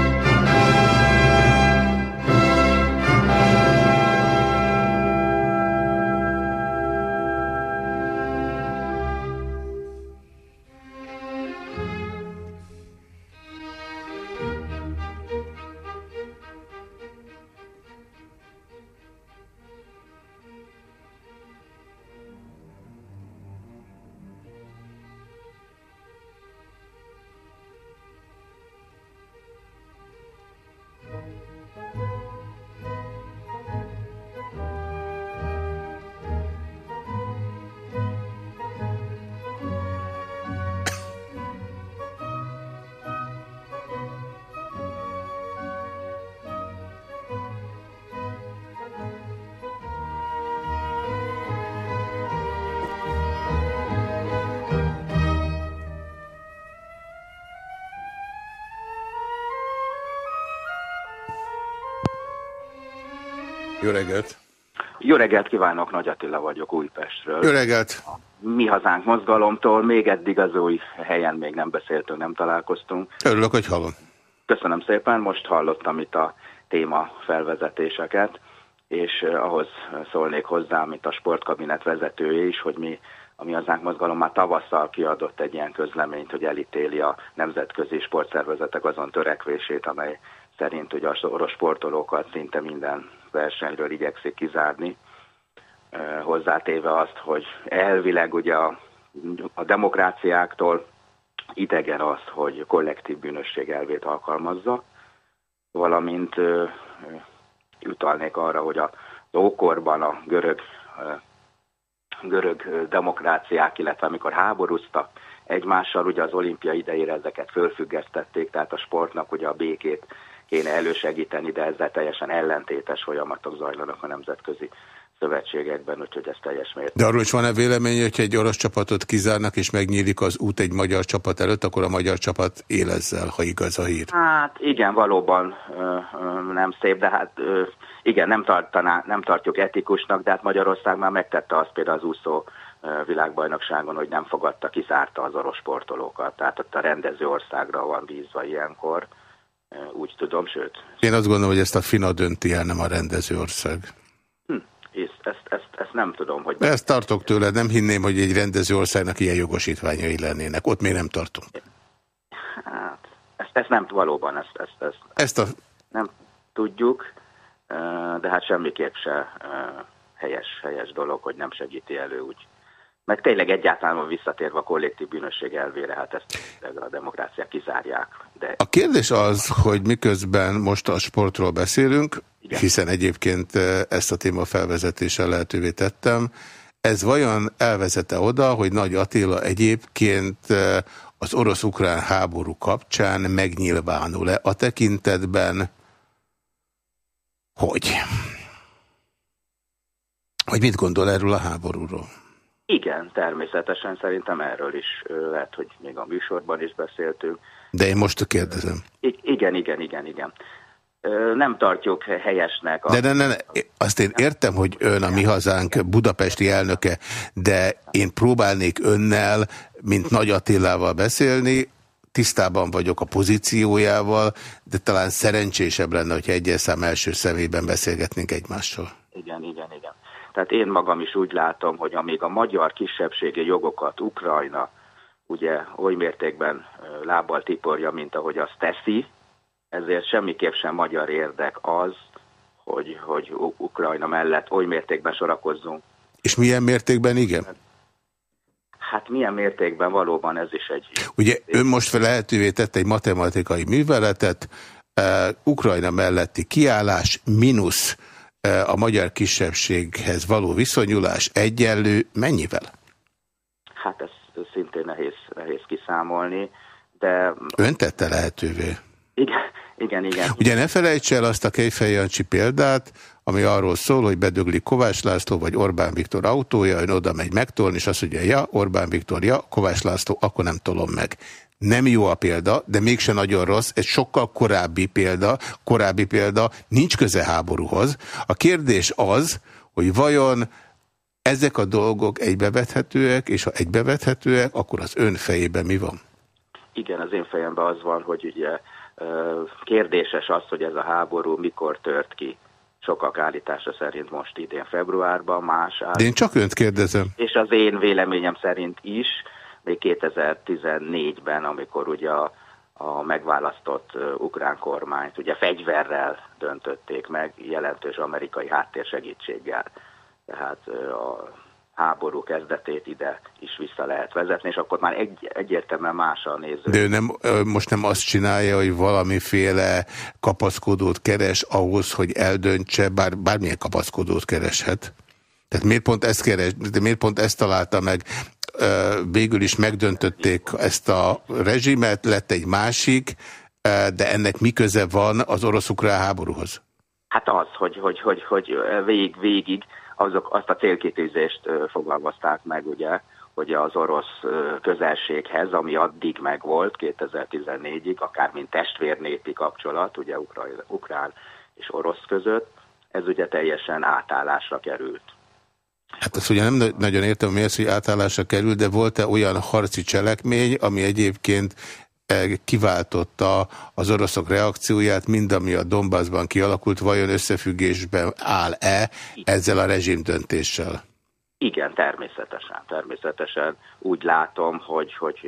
Jó reggelt! Jó reggelt kívánok, Nagy Attila vagyok Újpestről. Jó reggelt! Mi Hazánk mozgalomtól még eddig az új helyen még nem beszéltünk, nem találkoztunk. Örülök, hogy hallom. Köszönöm szépen, most hallottam itt a téma felvezetéseket, és ahhoz szólnék hozzá, mint a sportkabinet vezetője is, hogy mi a Mi Hazánk Mozgalom már tavasszal kiadott egy ilyen közleményt, hogy elítéli a nemzetközi sportszervezetek azon törekvését, amely szerint ugye a orosz sportolókat szinte minden versenyről igyekszik kizárni, hozzátéve azt, hogy elvileg ugye a, a demokráciáktól idegen az, hogy kollektív bűnösség elvét alkalmazza, valamint utalnék arra, hogy a ókorban a görög, görög demokráciák, illetve amikor háborúztak egymással, ugye az olimpia idejére ezeket fölfüggesztették, tehát a sportnak ugye a békét kéne elősegíteni, de ezzel teljesen ellentétes folyamatok zajlanak a nemzetközi szövetségekben, úgyhogy ez teljes mértékben. De arról is van-e vélemény, hogyha egy orosz csapatot kizárnak, és megnyílik az út egy magyar csapat előtt, akkor a magyar csapat él ezzel, ha igaz a hír? Hát igen, valóban ö, ö, nem szép, de hát ö, igen, nem, tartaná, nem tartjuk etikusnak, de hát Magyarország már megtette azt például az úszó világbajnokságon, hogy nem fogadta, kiszárta az orosz sportolókat. Tehát ott a rendező országra van bízva ilyenkor, úgy tudom, sőt. Én azt gondolom, hogy ezt a FINA dönti el, nem a rendező ország. Hm, ezt, ezt, ezt, ezt nem tudom, hogy... Ezt tartok tőle, nem hinném, hogy egy rendező országnak ilyen jogosítványai lennének. Ott még nem tartunk. Hát, ezt, ezt nem valóban, ezt, ezt, ezt, ezt a... nem tudjuk, de hát semmiképp se helyes, helyes dolog, hogy nem segíti elő úgy. Meg tényleg egyáltalán visszatérve a kollektív bűnösség elvére, hát ezt a demokráciák kizárják. De... A kérdés az, hogy miközben most a sportról beszélünk, Igen. hiszen egyébként ezt a téma felvezetéssel lehetővé tettem, ez vajon elvezete oda, hogy Nagy Attila egyébként az orosz-ukrán háború kapcsán megnyilvánul-e a tekintetben, hogy? Hogy mit gondol erről a háborúról? Igen, természetesen szerintem erről is lehet, hogy még a műsorban is beszéltünk. De én most kérdezem. I igen, igen, igen, igen. Nem tartjuk helyesnek. A... De ne, ne, ne, azt én értem, hogy ön a mi hazánk budapesti elnöke, de én próbálnék önnel, mint Nagy Attilával beszélni, tisztában vagyok a pozíciójával, de talán szerencsésebb lenne, hogyha egyes szám első szemében beszélgetnénk egymással. Igen, igen, igen. Tehát én magam is úgy látom, hogy amíg a magyar kisebbségi jogokat Ukrajna ugye oly mértékben lábbal tiporja, mint ahogy azt teszi, ezért semmiképp sem magyar érdek az, hogy, hogy Ukrajna mellett oly mértékben sorakozzunk. És milyen mértékben igen? Hát milyen mértékben valóban ez is egy... Ugye ön most lehetővé tette egy matematikai műveletet, uh, Ukrajna melletti kiállás mínusz a magyar kisebbséghez való viszonyulás egyenlő mennyivel? Hát ez szintén nehéz, nehéz kiszámolni, de... Ön tette lehetővé? Igen, igen, igen. Ugye ne felejts el azt a Kejfej Jancsi példát, ami arról szól, hogy bedögli Kovács László vagy Orbán Viktor autója, ön oda megy megtolni, és azt mondja, ja, Orbán Viktor, ja, Kovács László, akkor nem tolom meg. Nem jó a példa, de mégse nagyon rossz, egy sokkal korábbi példa, korábbi példa, nincs köze háborúhoz. A kérdés az, hogy vajon ezek a dolgok egybevethetőek, és ha egybevethetőek, akkor az ön fejében mi van? Igen, az én fejemben az van, hogy ugye kérdéses az, hogy ez a háború mikor tört ki. Sokak állítása szerint most idén februárban, más De én csak önt kérdezem. És az én véleményem szerint is, még 2014-ben, amikor ugye a, a megválasztott ukrán kormányt ugye fegyverrel döntötték meg, jelentős amerikai háttérsegítséggel. Tehát a háború kezdetét ide is vissza lehet vezetni, és akkor már egy, egyértelműen más a néző. De ő nem, most nem azt csinálja, hogy valamiféle kapaszkodót keres ahhoz, hogy eldöntse, bár, bármilyen kapaszkodót kereshet. Tehát miért pont ezt keres, de miért pont ezt találta meg? Végül is megdöntötték ezt a rezsimet, lett egy másik, de ennek mi köze van az orosz-ukrán háborúhoz? Hát az, hogy, hogy, hogy, hogy végig, végig azok, azt a célkitűzést fogalmazták meg, ugye, hogy az orosz közelséghez, ami addig megvolt 2014-ig, akár mint testvérnépi kapcsolat, ugye ukrán és orosz között, ez ugye teljesen átállásra került. Hát azt ugye nem nagyon értem, mi az, hogy átállásra került, de volt-e olyan harci cselekmény, ami egyébként kiváltotta az oroszok reakcióját, mind ami a Donbassban kialakult, vajon összefüggésben áll-e ezzel a rezsimdöntéssel? Igen, természetesen. Természetesen úgy látom, hogy, hogy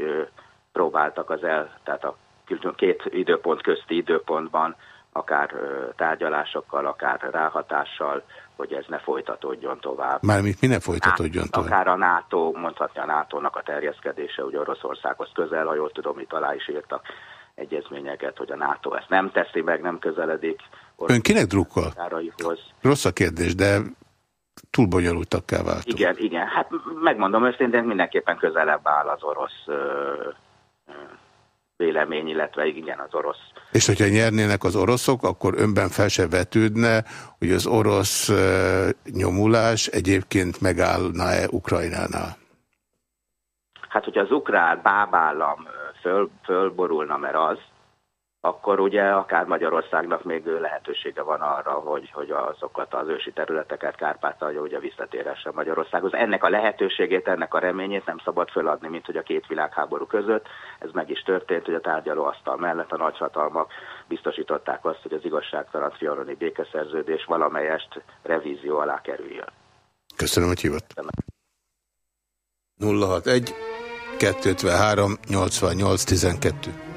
próbáltak az el, tehát a két időpont közti időpontban akár tárgyalásokkal, akár ráhatással, hogy ez ne folytatódjon tovább. Mármint mi ne folytatódjon tovább? Akár a NATO, mondhatja a NATO-nak a terjeszkedése, hogy Oroszországhoz közel, ha jól tudom, itt alá is írtak egyezményeket, hogy a NATO ezt nem teszi meg, nem közeledik. Ön kinek drukkol? Rossz a kérdés, de túl kell váltunk. Igen, igen. Hát megmondom őszintén, mindenképpen közelebb áll az orosz ö, ö, vélemény, illetve igen, az orosz. És hogyha nyernének az oroszok, akkor önben fel se vetődne, hogy az orosz nyomulás egyébként megállna-e Ukrajnánál? Hát, hogyha az ukrán bábállam föl, fölborulna, mert az, akkor ugye akár Magyarországnak még lehetősége van arra, hogy, hogy azokat az ősi területeket Kárpátalja ugye visszatérhessen Magyarországhoz. Ennek a lehetőségét, ennek a reményét nem szabad föladni, mint hogy a két világháború között. Ez meg is történt, hogy a tárgyalóasztal mellett a nagyhatalmak biztosították azt, hogy az igazságtalan trianoni békeszerződés valamelyest revízió alá kerüljön. Köszönöm, hogy hívott. 061 253 88 12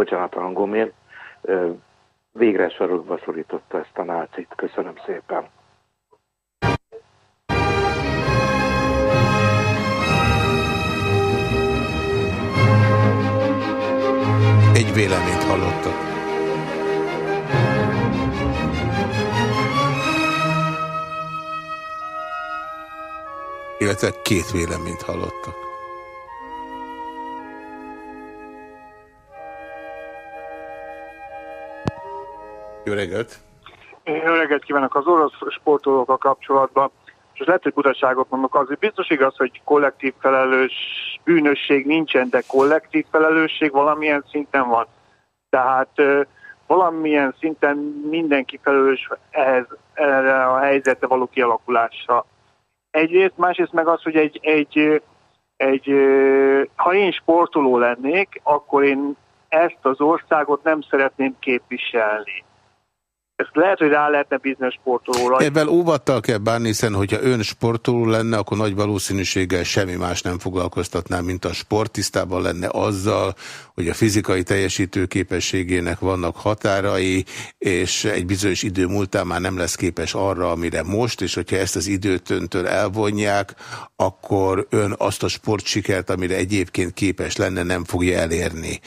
Bocsánat a hangomért. Végre sarokba szorította ezt a nácit. Köszönöm szépen. Egy véleményt hallottak. Illetve két véleményt hallottak. Jó reggelt! Jó reggelt kívánok az orosz sportolókkal kapcsolatban. És lehet, hogy butaságot mondok, azért biztos igaz, hogy kollektív felelős bűnösség nincsen, de kollektív felelősség valamilyen szinten van. Tehát valamilyen szinten mindenki felelős ehhez, erre a helyzetre való kialakulásra. Egyrészt, másrészt meg az, hogy egy, egy, egy, ha én sportoló lennék, akkor én ezt az országot nem szeretném képviselni. Ezt lehet, hogy rá lehetne bizonyos sportolóra. Ebben óvattal kell bánni, hiszen hogyha ön sportoló lenne, akkor nagy valószínűséggel semmi más nem foglalkoztatná, mint a sport. Tisztában lenne azzal, hogy a fizikai teljesítő képességének vannak határai, és egy bizonyos idő múltán már nem lesz képes arra, amire most, és hogyha ezt az időt öntől elvonják, akkor ön azt a sportsikert, amire egyébként képes lenne, nem fogja elérni.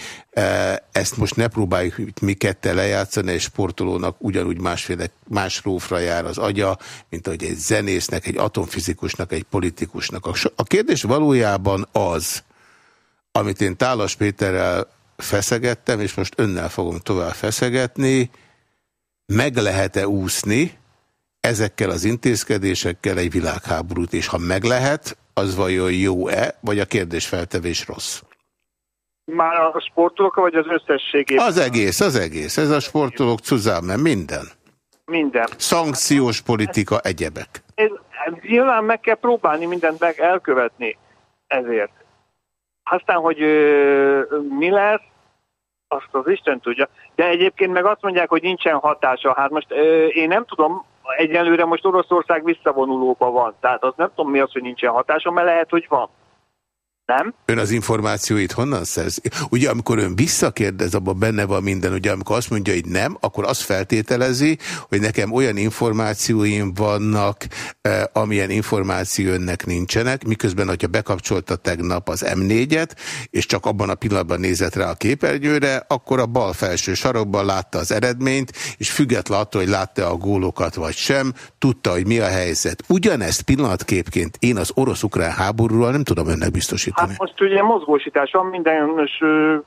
Ezt most ne próbáljuk mi kette lejátszani, egy sportolónak ugyanúgy másféle, más rófra jár az agya, mint ahogy egy zenésznek, egy atomfizikusnak, egy politikusnak. A kérdés valójában az, amit én Tálas Péterrel feszegettem, és most önnel fogom tovább feszegetni, meg lehet-e úszni ezekkel az intézkedésekkel egy világháborút, és ha meg lehet, az vajon jó-e, vagy a kérdésfeltevés rossz? Már a sportolók, vagy az összességében? Az egész, az egész. Ez a sportolók cuzámen, minden. Minden. Szankciós politika, egyebek. Ez, nyilván meg kell próbálni mindent meg elkövetni ezért. Aztán, hogy ö, mi lesz, azt az Isten tudja. De egyébként meg azt mondják, hogy nincsen hatása. Hát most ö, én nem tudom, egyelőre most Oroszország visszavonulóban van. Tehát azt nem tudom mi az, hogy nincsen hatása, mert lehet, hogy van. Nem? Ön az információit honnan szerzi? Ugye amikor ön visszakérdez, abban benne van minden, ugye amikor azt mondja, hogy nem, akkor azt feltételezi, hogy nekem olyan információim vannak, eh, amilyen információ önnek nincsenek, miközben, hogyha bekapcsolta tegnap az M4-et, és csak abban a pillanatban nézett rá a képernyőre, akkor a bal felső sarokban látta az eredményt, és független attól, hogy látta a gólokat vagy sem, tudta, hogy mi a helyzet. Ugyanezt pillanatképként én az orosz-ukrán háborúról nem tudom önnek biztosítani? Hát most ugye mozgósítás van, minden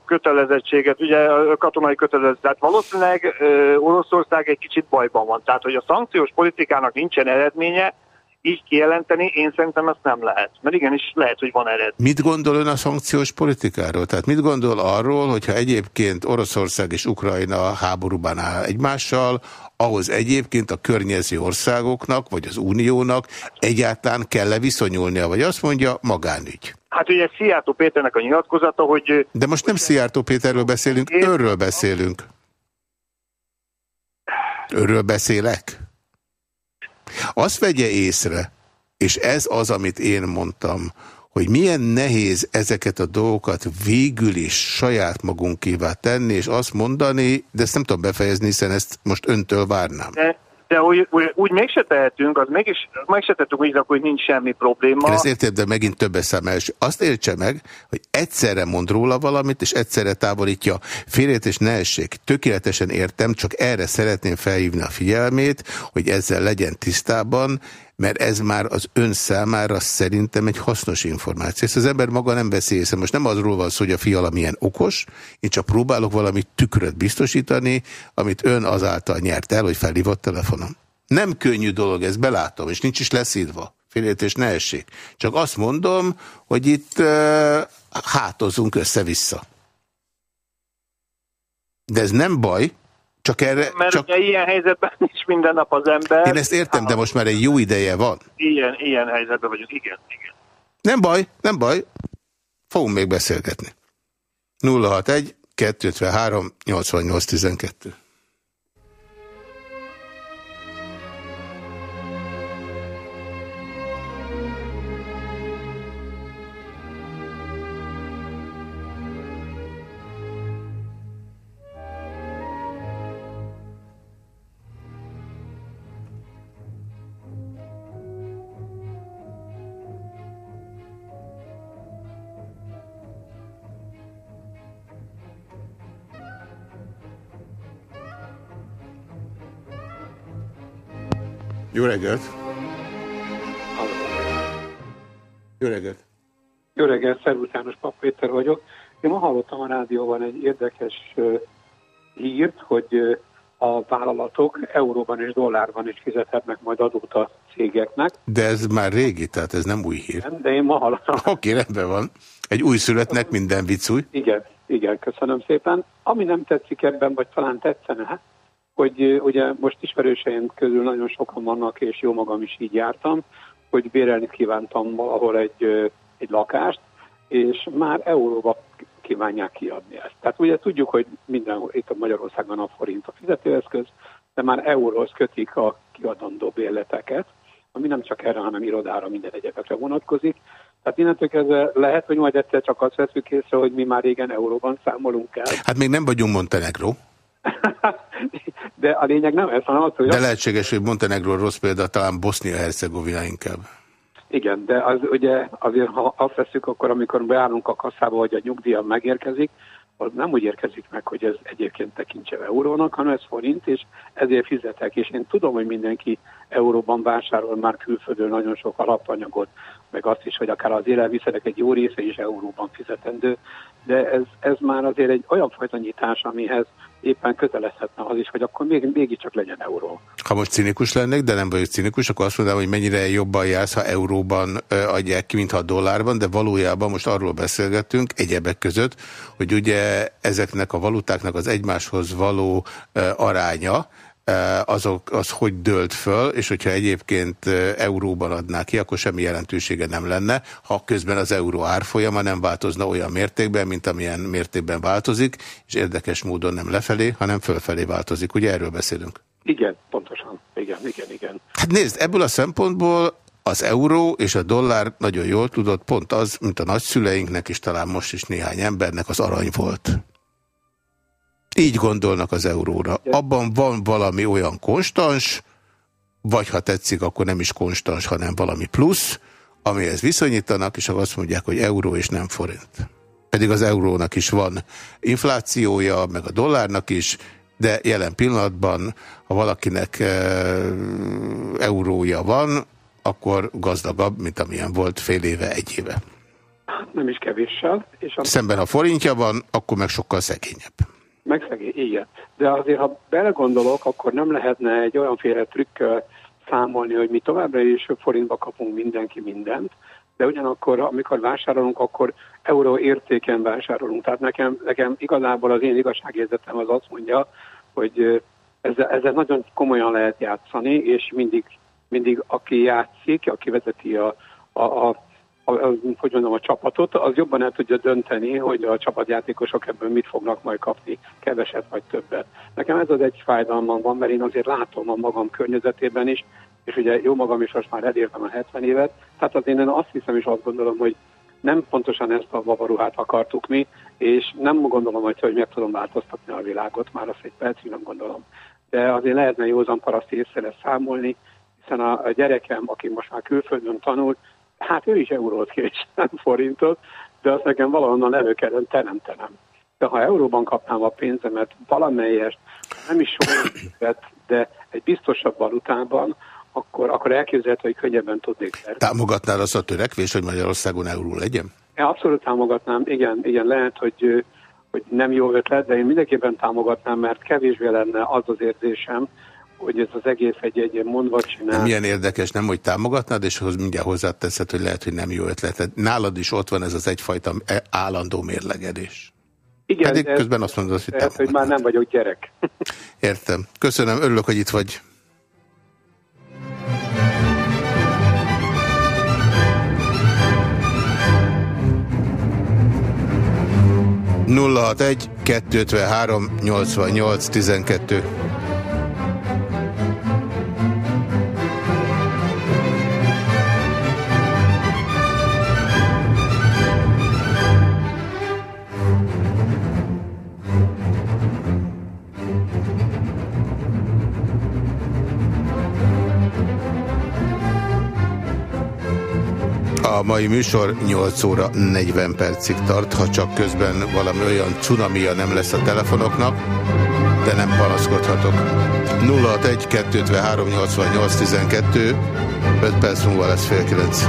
kötelezettséget, ugye katonai kötelezettség. Tehát valószínűleg Oroszország egy kicsit bajban van. Tehát, hogy a szankciós politikának nincsen eredménye, így kijelenteni, én szerintem ezt nem lehet. Mert igenis lehet, hogy van eredmény. Mit gondol ön a szankciós politikáról? Tehát mit gondol arról, hogyha egyébként Oroszország és Ukrajna háborúban áll egymással, ahhoz egyébként a környező országoknak, vagy az uniónak egyáltalán kell-e viszonyulnia, vagy azt mondja, magánügy? Hát ugye Szijjártó Péternek a nyilatkozata, hogy... De most nem Szijjártó Péterről beszélünk, én... őről beszélünk. Őről beszélek? Azt vegye észre, és ez az, amit én mondtam, hogy milyen nehéz ezeket a dolgokat végül is saját magunkévá tenni, és azt mondani, de ezt nem tudom befejezni, hiszen ezt most öntől várnám. De de úgy, úgy, úgy mégse tehetünk, az mégis, mégse tettük úgy, hogy nincs semmi probléma. Én ezt értem, de megint többes szám első. Azt értse meg, hogy egyszerre mond róla valamit, és egyszerre távolítja félét, és ne essék. Tökéletesen értem, csak erre szeretném felhívni a figyelmét, hogy ezzel legyen tisztában, mert ez már az ön számára szerintem egy hasznos információ. Ezt az ember maga nem veszi észre. Most nem azról van szó, hogy a fiala milyen okos, én csak próbálok valami tükröt biztosítani, amit ön azáltal nyert el, hogy felhívott telefonom. Nem könnyű dolog, ez belátom, és nincs is leszídva. Félét és ne essék. Csak azt mondom, hogy itt uh, hátozunk össze-vissza. De ez nem baj, csak erre, Mert csak... ugye ilyen helyzetben <laughs> is minden nap az ember... Én ezt értem, de most már egy jó ideje van. Ilyen, ilyen helyzetben vagyunk, igen, igen. Nem baj, nem baj. Fogunk még beszélgetni. 061 253 88 Jó reggelt! Jó reggelt! Jó reggelt, Szervusz János Pap Péter vagyok. Én ma hallottam a rádióban egy érdekes uh, hírt, hogy uh, a vállalatok euróban és dollárban is fizethetnek majd adót a cégeknek. De ez már régi, tehát ez nem új hír. Nem, de én ma hallottam. <laughs> Oké, rendben van. Egy új születnek minden vicc új. Igen, igen, köszönöm szépen. Ami nem tetszik ebben, vagy talán tetszene, hogy ugye most ismerőseim közül nagyon sokan vannak, és jó magam is így jártam, hogy bérelni kívántam valahol egy, egy lakást, és már euróba kívánják kiadni ezt. Tehát ugye tudjuk, hogy minden, itt a Magyarországon a forint a fizetőeszköz, de már euróhoz kötik a kiadandó bérleteket, ami nem csak erre, hanem irodára, minden egyebekre vonatkozik. Tehát innentől kezdve lehet, hogy majd egyszer csak azt veszük észre, hogy mi már régen euróban számolunk el. Hát még nem vagyunk Montenegro. <laughs> De a lényeg nem ez, hanem az, hogy... De lehetséges, hogy Montenegro rossz példa, talán Bosznia-Hercegovina inkább. Igen, de az ugye azért, ha azt veszük, akkor amikor beállunk a kasszába, hogy a nyugdíjam megérkezik, az nem úgy érkezik meg, hogy ez egyébként tekintse eurónak, hanem ez forint, és ezért fizetek. És én tudom, hogy mindenki euróban vásárol már külföldön nagyon sok alapanyagot, meg azt is, hogy akár az élelmiszerek egy jó része is euróban fizetendő, de ez, ez már azért egy olyan fajta nyitás, amihez éppen kötelezhetne az is, hogy akkor még, mégiscsak legyen euró. Ha most cinikus lennék, de nem vagyok cinikus, akkor azt mondanám, hogy mennyire jobban jársz, ha euróban adják ki, mintha dollárban, de valójában most arról beszélgettünk egyebek között, hogy ugye ezeknek a valutáknak az egymáshoz való aránya, azok, az hogy dőlt föl, és hogyha egyébként euróban adná ki, akkor semmi jelentősége nem lenne, ha közben az euró árfolyama nem változna olyan mértékben, mint amilyen mértékben változik, és érdekes módon nem lefelé, hanem fölfelé változik. Ugye erről beszélünk? Igen, pontosan. Igen, igen, igen. Hát nézd, ebből a szempontból Az euró és a dollár nagyon jól tudott, pont az, mint a nagyszüleinknek, és talán most is néhány embernek az arany volt. Így gondolnak az euróra. Abban van valami olyan konstans, vagy ha tetszik, akkor nem is konstans, hanem valami plusz, amihez viszonyítanak, és azt mondják, hogy euró és nem forint. Pedig az eurónak is van inflációja, meg a dollárnak is, de jelen pillanatban, ha valakinek e, eurója van, akkor gazdagabb, mint amilyen volt fél éve, egy éve. Nem is kevéssel. És Szemben a forintja van, akkor meg sokkal szegényebb. Meg szegény, igen. De azért, ha belegondolok, akkor nem lehetne egy olyanféle trükkel számolni, hogy mi továbbra is forintba kapunk mindenki mindent, de ugyanakkor, amikor vásárolunk, akkor euró értéken vásárolunk. Tehát nekem, nekem igazából az én igazságérzetem az azt mondja, hogy ezzel, ezzel nagyon komolyan lehet játszani, és mindig, mindig aki játszik, aki vezeti a, a, a a, a, hogy mondom, a csapatot, az jobban el tudja dönteni, hogy a csapatjátékosok ebből mit fognak majd kapni, keveset vagy többet. Nekem ez az egy fájdalmam van, mert én azért látom a magam környezetében is, és ugye jó magam is most már elértem a 70 évet, tehát azért én azt hiszem és azt gondolom, hogy nem pontosan ezt a babaruhát akartuk mi, és nem gondolom, hogy, hogy meg tudom változtatni a világot, már azt egy percig nem gondolom. De azért lehetne józan paraszti észre számolni, hiszen a gyerekem, aki most már külföldön tanult, hát ő is eurót kér, nem forintot, de azt nekem valahonnan elő kellene teremtenem. De ha euróban kapnám a pénzemet valamelyest, nem is sok de egy biztosabb valutában, akkor, akkor elképzelhető, hogy könnyebben tudnék szerzni. Támogatnál azt a törekvés, hogy Magyarországon euró legyen? Én abszolút támogatnám, igen, igen, lehet, hogy, hogy nem jó ötlet, de én mindenképpen támogatnám, mert kevésbé lenne az az érzésem, hogy ez az egész egy, egy mondva csinál. Milyen érdekes, nem, hogy támogatnád, és hoz mindjárt hozzáteszed, hogy lehet, hogy nem jó ötlet. Hát nálad is ott van ez az egyfajta e, állandó mérlegedés. Igen, Pedig ez, közben azt mondod, hogy ez, hogy már nem vagyok gyerek. <laughs> Értem. Köszönöm, örülök, hogy itt vagy. nulla egy 253 88 12 A mai műsor 8 óra 40 percig tart, ha csak közben valami olyan cunamia nem lesz a telefonoknak, de nem panaszkodhatok. 061 253 88 12 5 perc múlva lesz fél 9.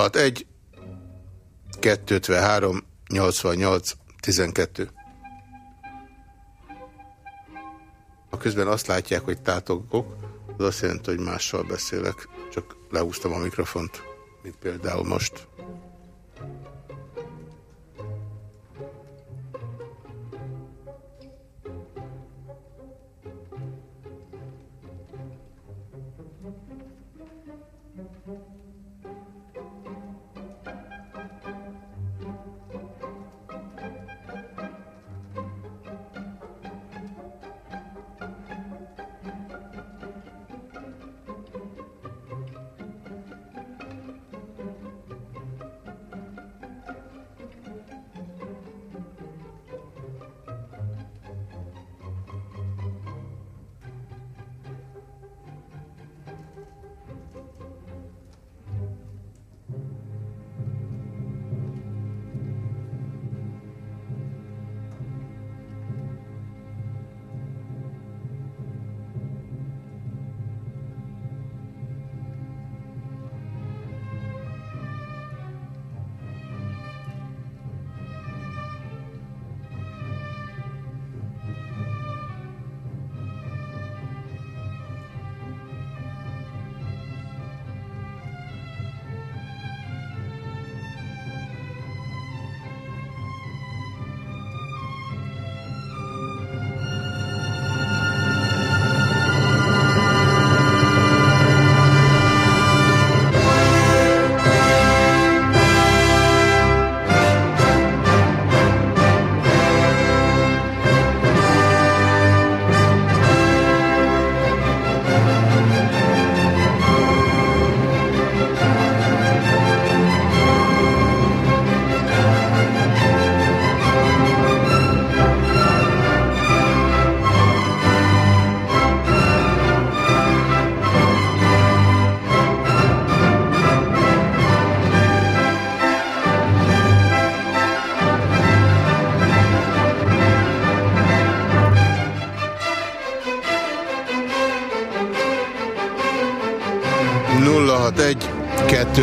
061 253 88 12. Ha közben azt látják, hogy tátogok, az azt jelenti, hogy mással beszélek. Csak leúztam a mikrofont, mint például most.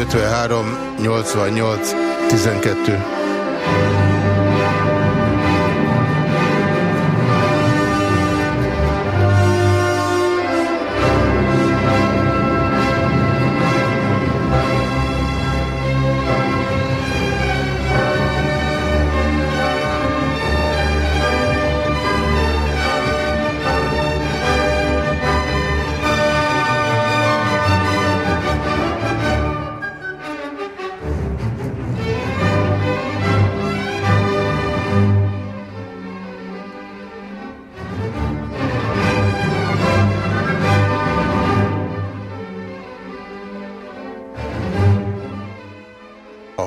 253 88 12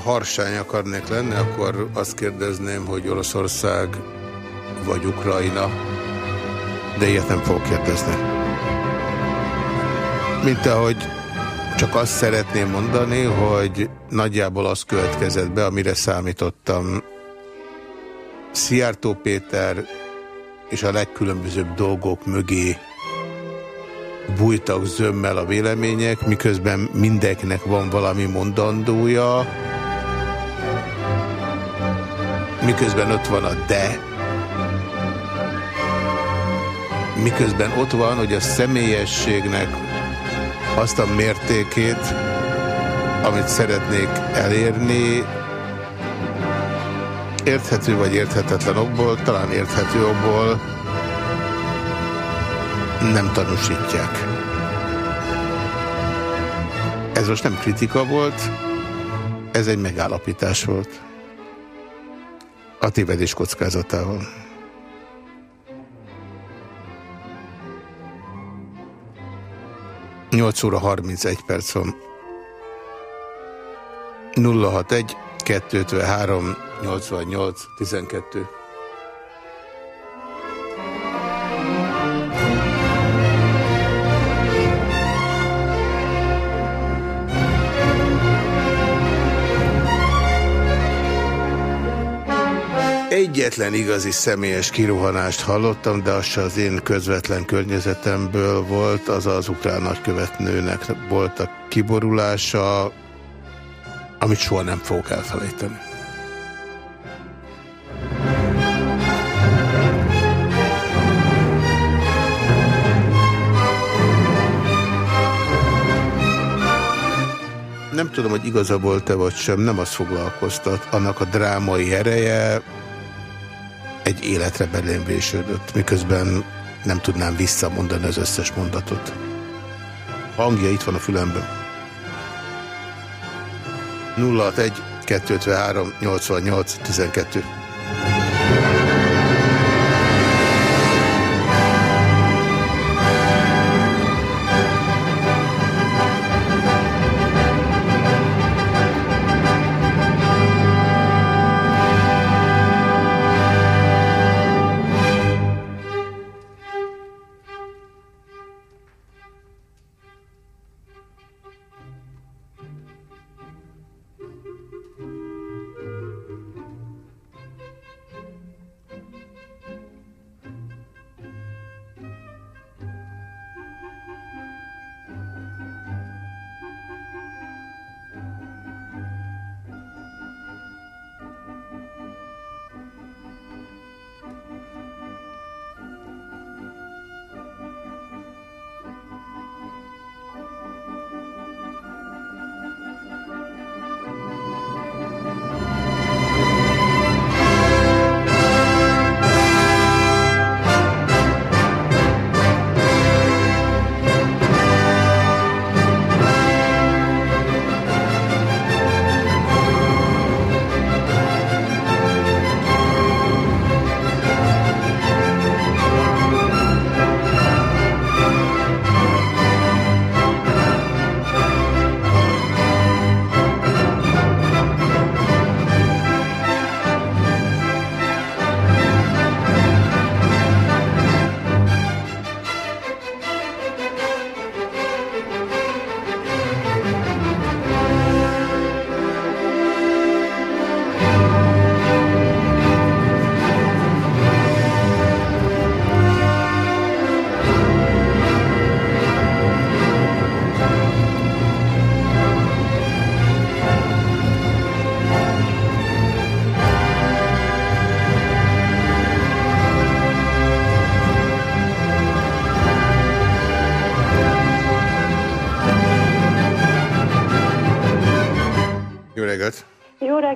harsány akarnék lenni, akkor azt kérdezném, hogy Oroszország vagy Ukrajna, de ilyet nem fogok kérdezni. Mint ahogy csak azt szeretném mondani, hogy nagyjából az következett be, amire számítottam. Szijjártó Péter és a legkülönbözőbb dolgok mögé bújtak zömmel a vélemények, miközben mindenkinek van valami mondandója, miközben ott van a de, miközben ott van, hogy a személyességnek azt a mértékét, amit szeretnék elérni, érthető vagy érthetetlen okból, talán érthető okból nem tanúsítják. Ez most nem kritika volt, ez egy megállapítás volt a tévedés kockázatával. Nyolc óra 31 perc van. 061 253 88 12 Egyetlen igazi személyes kirohanást hallottam, de az se az én közvetlen környezetemből volt, az az ukrán nagykövetnőnek volt a kiborulása, amit soha nem fogok elfelejteni. Nem tudom, hogy igaza volt-e vagy sem, nem az foglalkoztat. Annak a drámai ereje, egy életre belém vésődött, miközben nem tudnám visszamondani az összes mondatot. A hangja itt van a fülemben. 061 253 88 12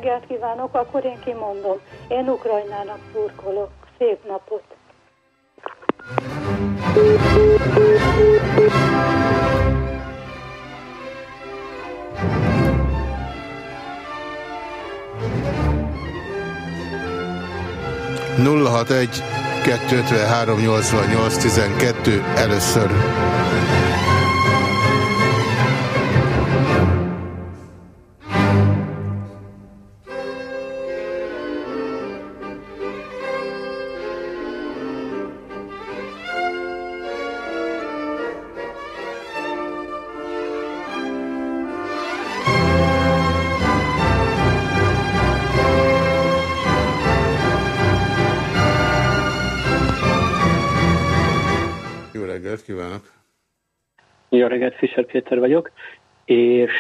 reggelt kívánok, akkor én kimondom. Én Ukrajnának szurkolok. Szép napot! Nulla hat egy 253 88 12 először. Fischer Péter vagyok, és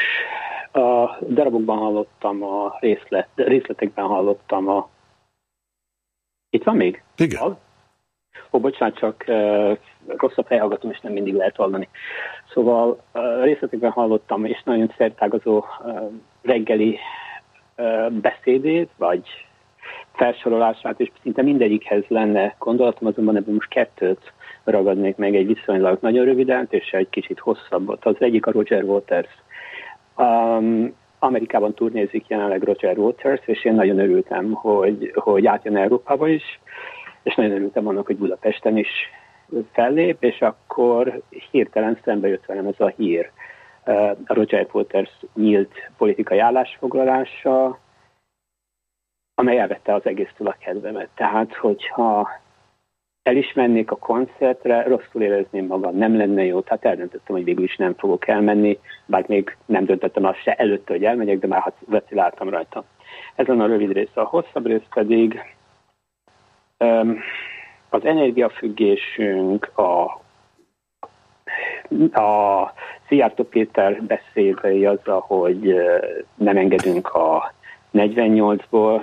a darabokban hallottam a részlet, részletekben hallottam a... Itt van még? Igen. A... Ó, bocsánat, csak uh, rosszabb helyhallgatom, és nem mindig lehet hallani. Szóval uh, részletekben hallottam, és nagyon szertágazó uh, reggeli uh, beszédét, vagy felsorolását, és szinte mindegyikhez lenne gondolatom, azonban ebben most kettőt ragadnék meg egy viszonylag nagyon röviden, és egy kicsit hosszabbat. Az egyik a Roger Waters. Um, Amerikában turnézik jelenleg Roger Waters, és én nagyon örültem, hogy, hogy átjön Európába is, és nagyon örültem annak, hogy Budapesten is fellép, és akkor hirtelen szembe jött velem ez a hír. Uh, Roger Waters nyílt politikai állásfoglalása, amely elvette az egésztől a kedvemet. Tehát, hogyha el is mennék a koncertre, rosszul érezném magam, nem lenne jó, tehát eldöntöttem, hogy végül is nem fogok elmenni, bár még nem döntöttem azt se előtte, hogy elmegyek, de már vaciláltam rajta. Ez a rövid része. A hosszabb rész pedig um, az energiafüggésünk, a, a Szijjártó Péter beszédei azzal, hogy nem engedünk a 48-ból,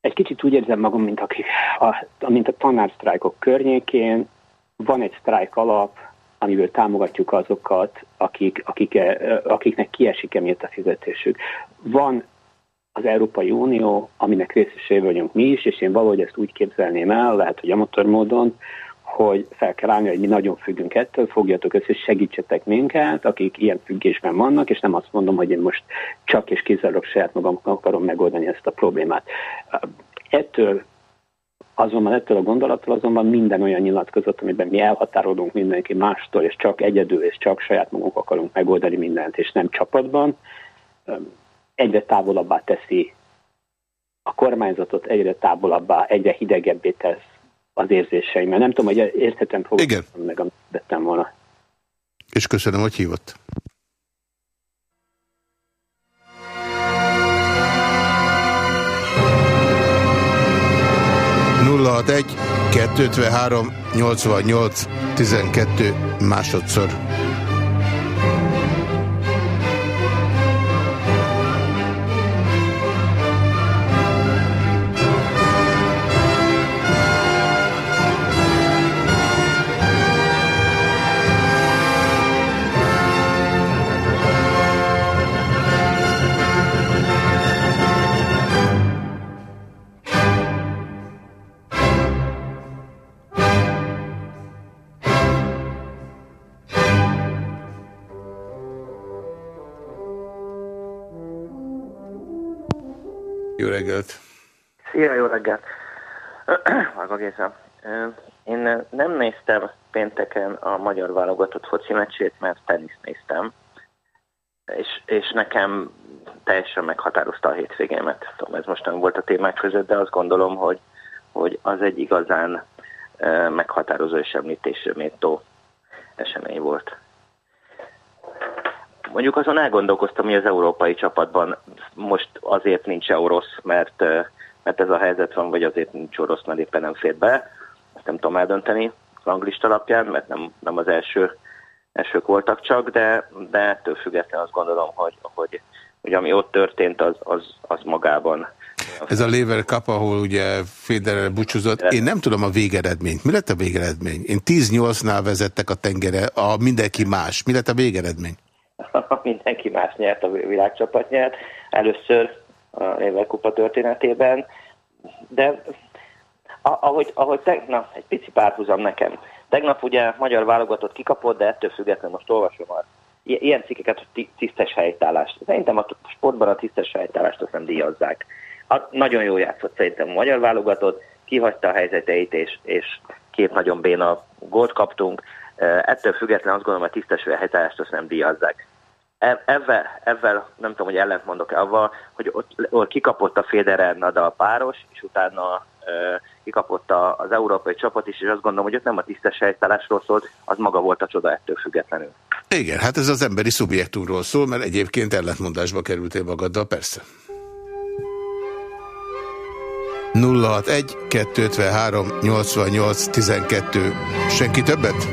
egy kicsit úgy érzem magam, mint, akik a, mint a tanársztrájkok környékén. Van egy sztrájk alap, amiből támogatjuk azokat, akik, akik, eh, akiknek kiesik emiatt a fizetésük. Van az Európai Unió, aminek részesei vagyunk mi is, és én valahogy ezt úgy képzelném el, lehet, hogy amatőr módon, hogy fel kell állni, hogy mi nagyon függünk ettől, fogjatok össze, és segítsetek minket, akik ilyen függésben vannak, és nem azt mondom, hogy én most csak és kizárólag saját magam akarom megoldani ezt a problémát. Ettől azonban ettől a gondolattól azonban minden olyan nyilatkozat, amiben mi elhatárolunk mindenki mástól, és csak egyedül, és csak saját magunk akarunk megoldani mindent, és nem csapatban, egyre távolabbá teszi a kormányzatot, egyre távolabbá, egyre hidegebbé tesz az érzéseimmel. Nem tudom, hogy érthetem Igen. meg, amit tettem volna. És köszönöm, hogy hívott. egy 253 88 12 másodszor. Reggelt! Szia, jó reggelt! <clears throat> Géza. Én nem néztem pénteken a magyar válogatott foci meccsét, mert teniszt néztem, és, és nekem teljesen meghatározta a hétvégémet. Tudom, ez most nem volt a témák között, de azt gondolom, hogy, hogy az egy igazán meghatározó és említésre méltó esemény volt. Mondjuk azon elgondolkoztam, hogy az európai csapatban most azért nincs orosz, mert, mert ez a helyzet van, vagy azért nincs orosz, mert éppen nem fér be. Ezt nem tudom eldönteni ranglista alapján, mert nem, nem az első, elsők voltak csak, de, de ettől függetlenül azt gondolom, hogy, hogy, hogy ami ott történt, az, az, az magában ez a Lever Cup, ahol ugye Federer búcsúzott. Én nem tudom a végeredményt. Mi lett a végeredmény? Én 10-8-nál vezettek a tengere, a mindenki más. Mi lett a végeredmény? <laughs> mindenki más nyert, a világcsapat nyert. Először a Leverkupa történetében, de ahogy, ahogy tegnap, egy pici párhuzam nekem. Tegnap ugye magyar válogatott kikapott, de ettől függetlenül most olvasom a ilyen cikkeket, hogy tisztes helytállást. Szerintem a sportban a tisztes helytállást azt nem díjazzák. A, nagyon jó játszott szerintem a magyar válogatott, kihagyta a helyzeteit, és, és két nagyon béna gólt kaptunk. Ettől függetlenül azt gondolom, a tisztes helytállást azt nem díjazzák. E, ezzel, ezzel nem tudom, hogy ellentmondok-e avval, hogy ott, ott kikapott a Federer Nadal páros, és utána kikapott az európai csapat is, és azt gondolom, hogy ott nem a tisztes helytállásról szólt, az maga volt a csoda ettől függetlenül. Igen, hát ez az emberi szubjektumról szól, mert egyébként ellentmondásba kerültél magaddal, persze. 061 253 88 12 Senki többet?